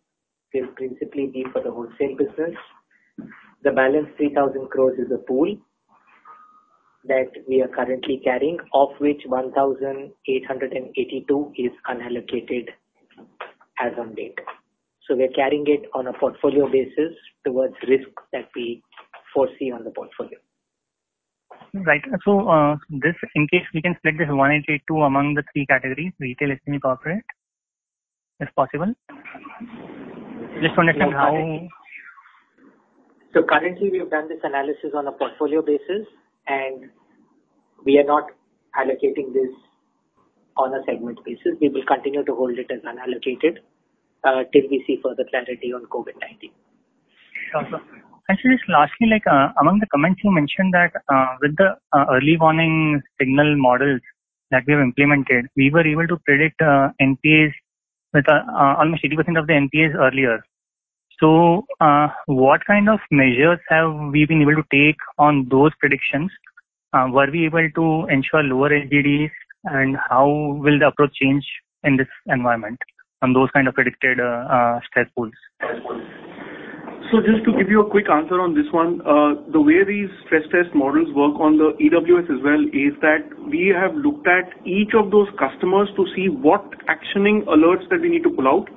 will principally be for the wholesale business. The balance 3,000 crores is a pool that we are currently carrying, of which 1,882 is unallocated as on date. So we're carrying it on a portfolio basis towards risk that we foresee on the portfolio. Right. So, uh, this, in case we can split this 1,882 among the three categories, retail, SME, corporate, if possible. Just to understand how. So currently, we have done this analysis on a portfolio basis, and we are not allocating this on a segment basis. We will continue to hold it as unallocated uh, till we see further clarity on COVID-19. Sure, sir. Just lastly, like, uh, among the comments you mentioned that uh, with the early warning signal models that we have implemented, we were able to predict NPAs with almost 80% of the NPAs earlier. So, uh, what kind of measures have we been able to take on those predictions? Uh, were we able to ensure lower LGDs, and how will the approach change in this environment on those kind of predicted uh, stress pools? So just to give you a quick answer on this one. The way these stress test models work on the EWS as well is that we have looked at each of those customers to see what actioning alerts that we need to pull out.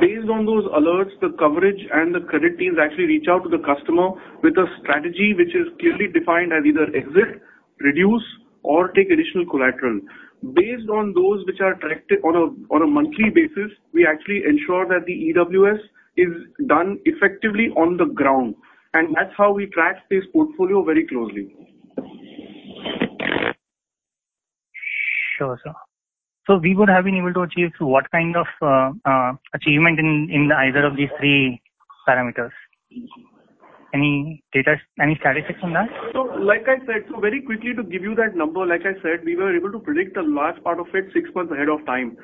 Based on those alerts, the coverage and the credit teams actually reach out to the customer with a strategy which is clearly defined as either exit, reduce, or take additional collateral. Based on those which are tracked on a monthly basis, we actually ensure that the EWS is done effectively on the ground, and that's how we track this portfolio very closely. Sure, sir. So we would have been able to achieve what kind of uh, uh, achievement in in either of these three parameters? Any data, any statistics on that? So like I said, so very quickly to give you that number, like I said, we were able to predict a large part of it six months ahead of time.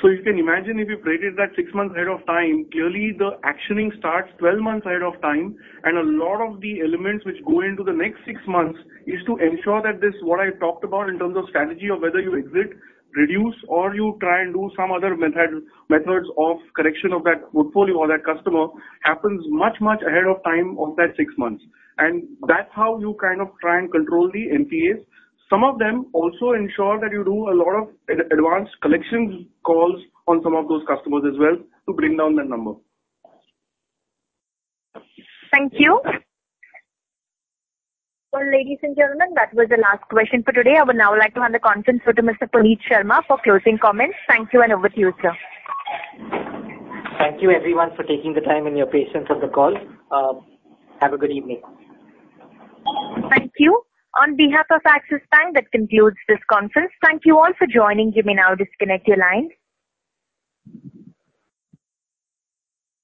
So you can imagine if you predicted that six months ahead of time, clearly the actioning starts 12 months ahead of time, and a lot of the elements which go into the next six months is to ensure that this, what I talked about in terms of strategy of whether you exit, reduce, or you try and do some other methods of correction of that portfolio or that customer, happens much, much ahead of time of that six months. And that's how you kind of try and control the NPAs. Some of them also ensure that you do a lot of advanced collections calls on some of those customers as well to bring down that number. Thank you. Well, ladies and gentlemen, that was the last question for today. I would now like to hand the conference over to Mr. Puneet Sharma for closing comments. Thank you, and over to you, sir. Thank you everyone for taking the time and your patience on the call. Uh, have a good evening. Thank you. On behalf of Axis Bank, that concludes this conference. Thank you all for joining. You may now disconnect your lines.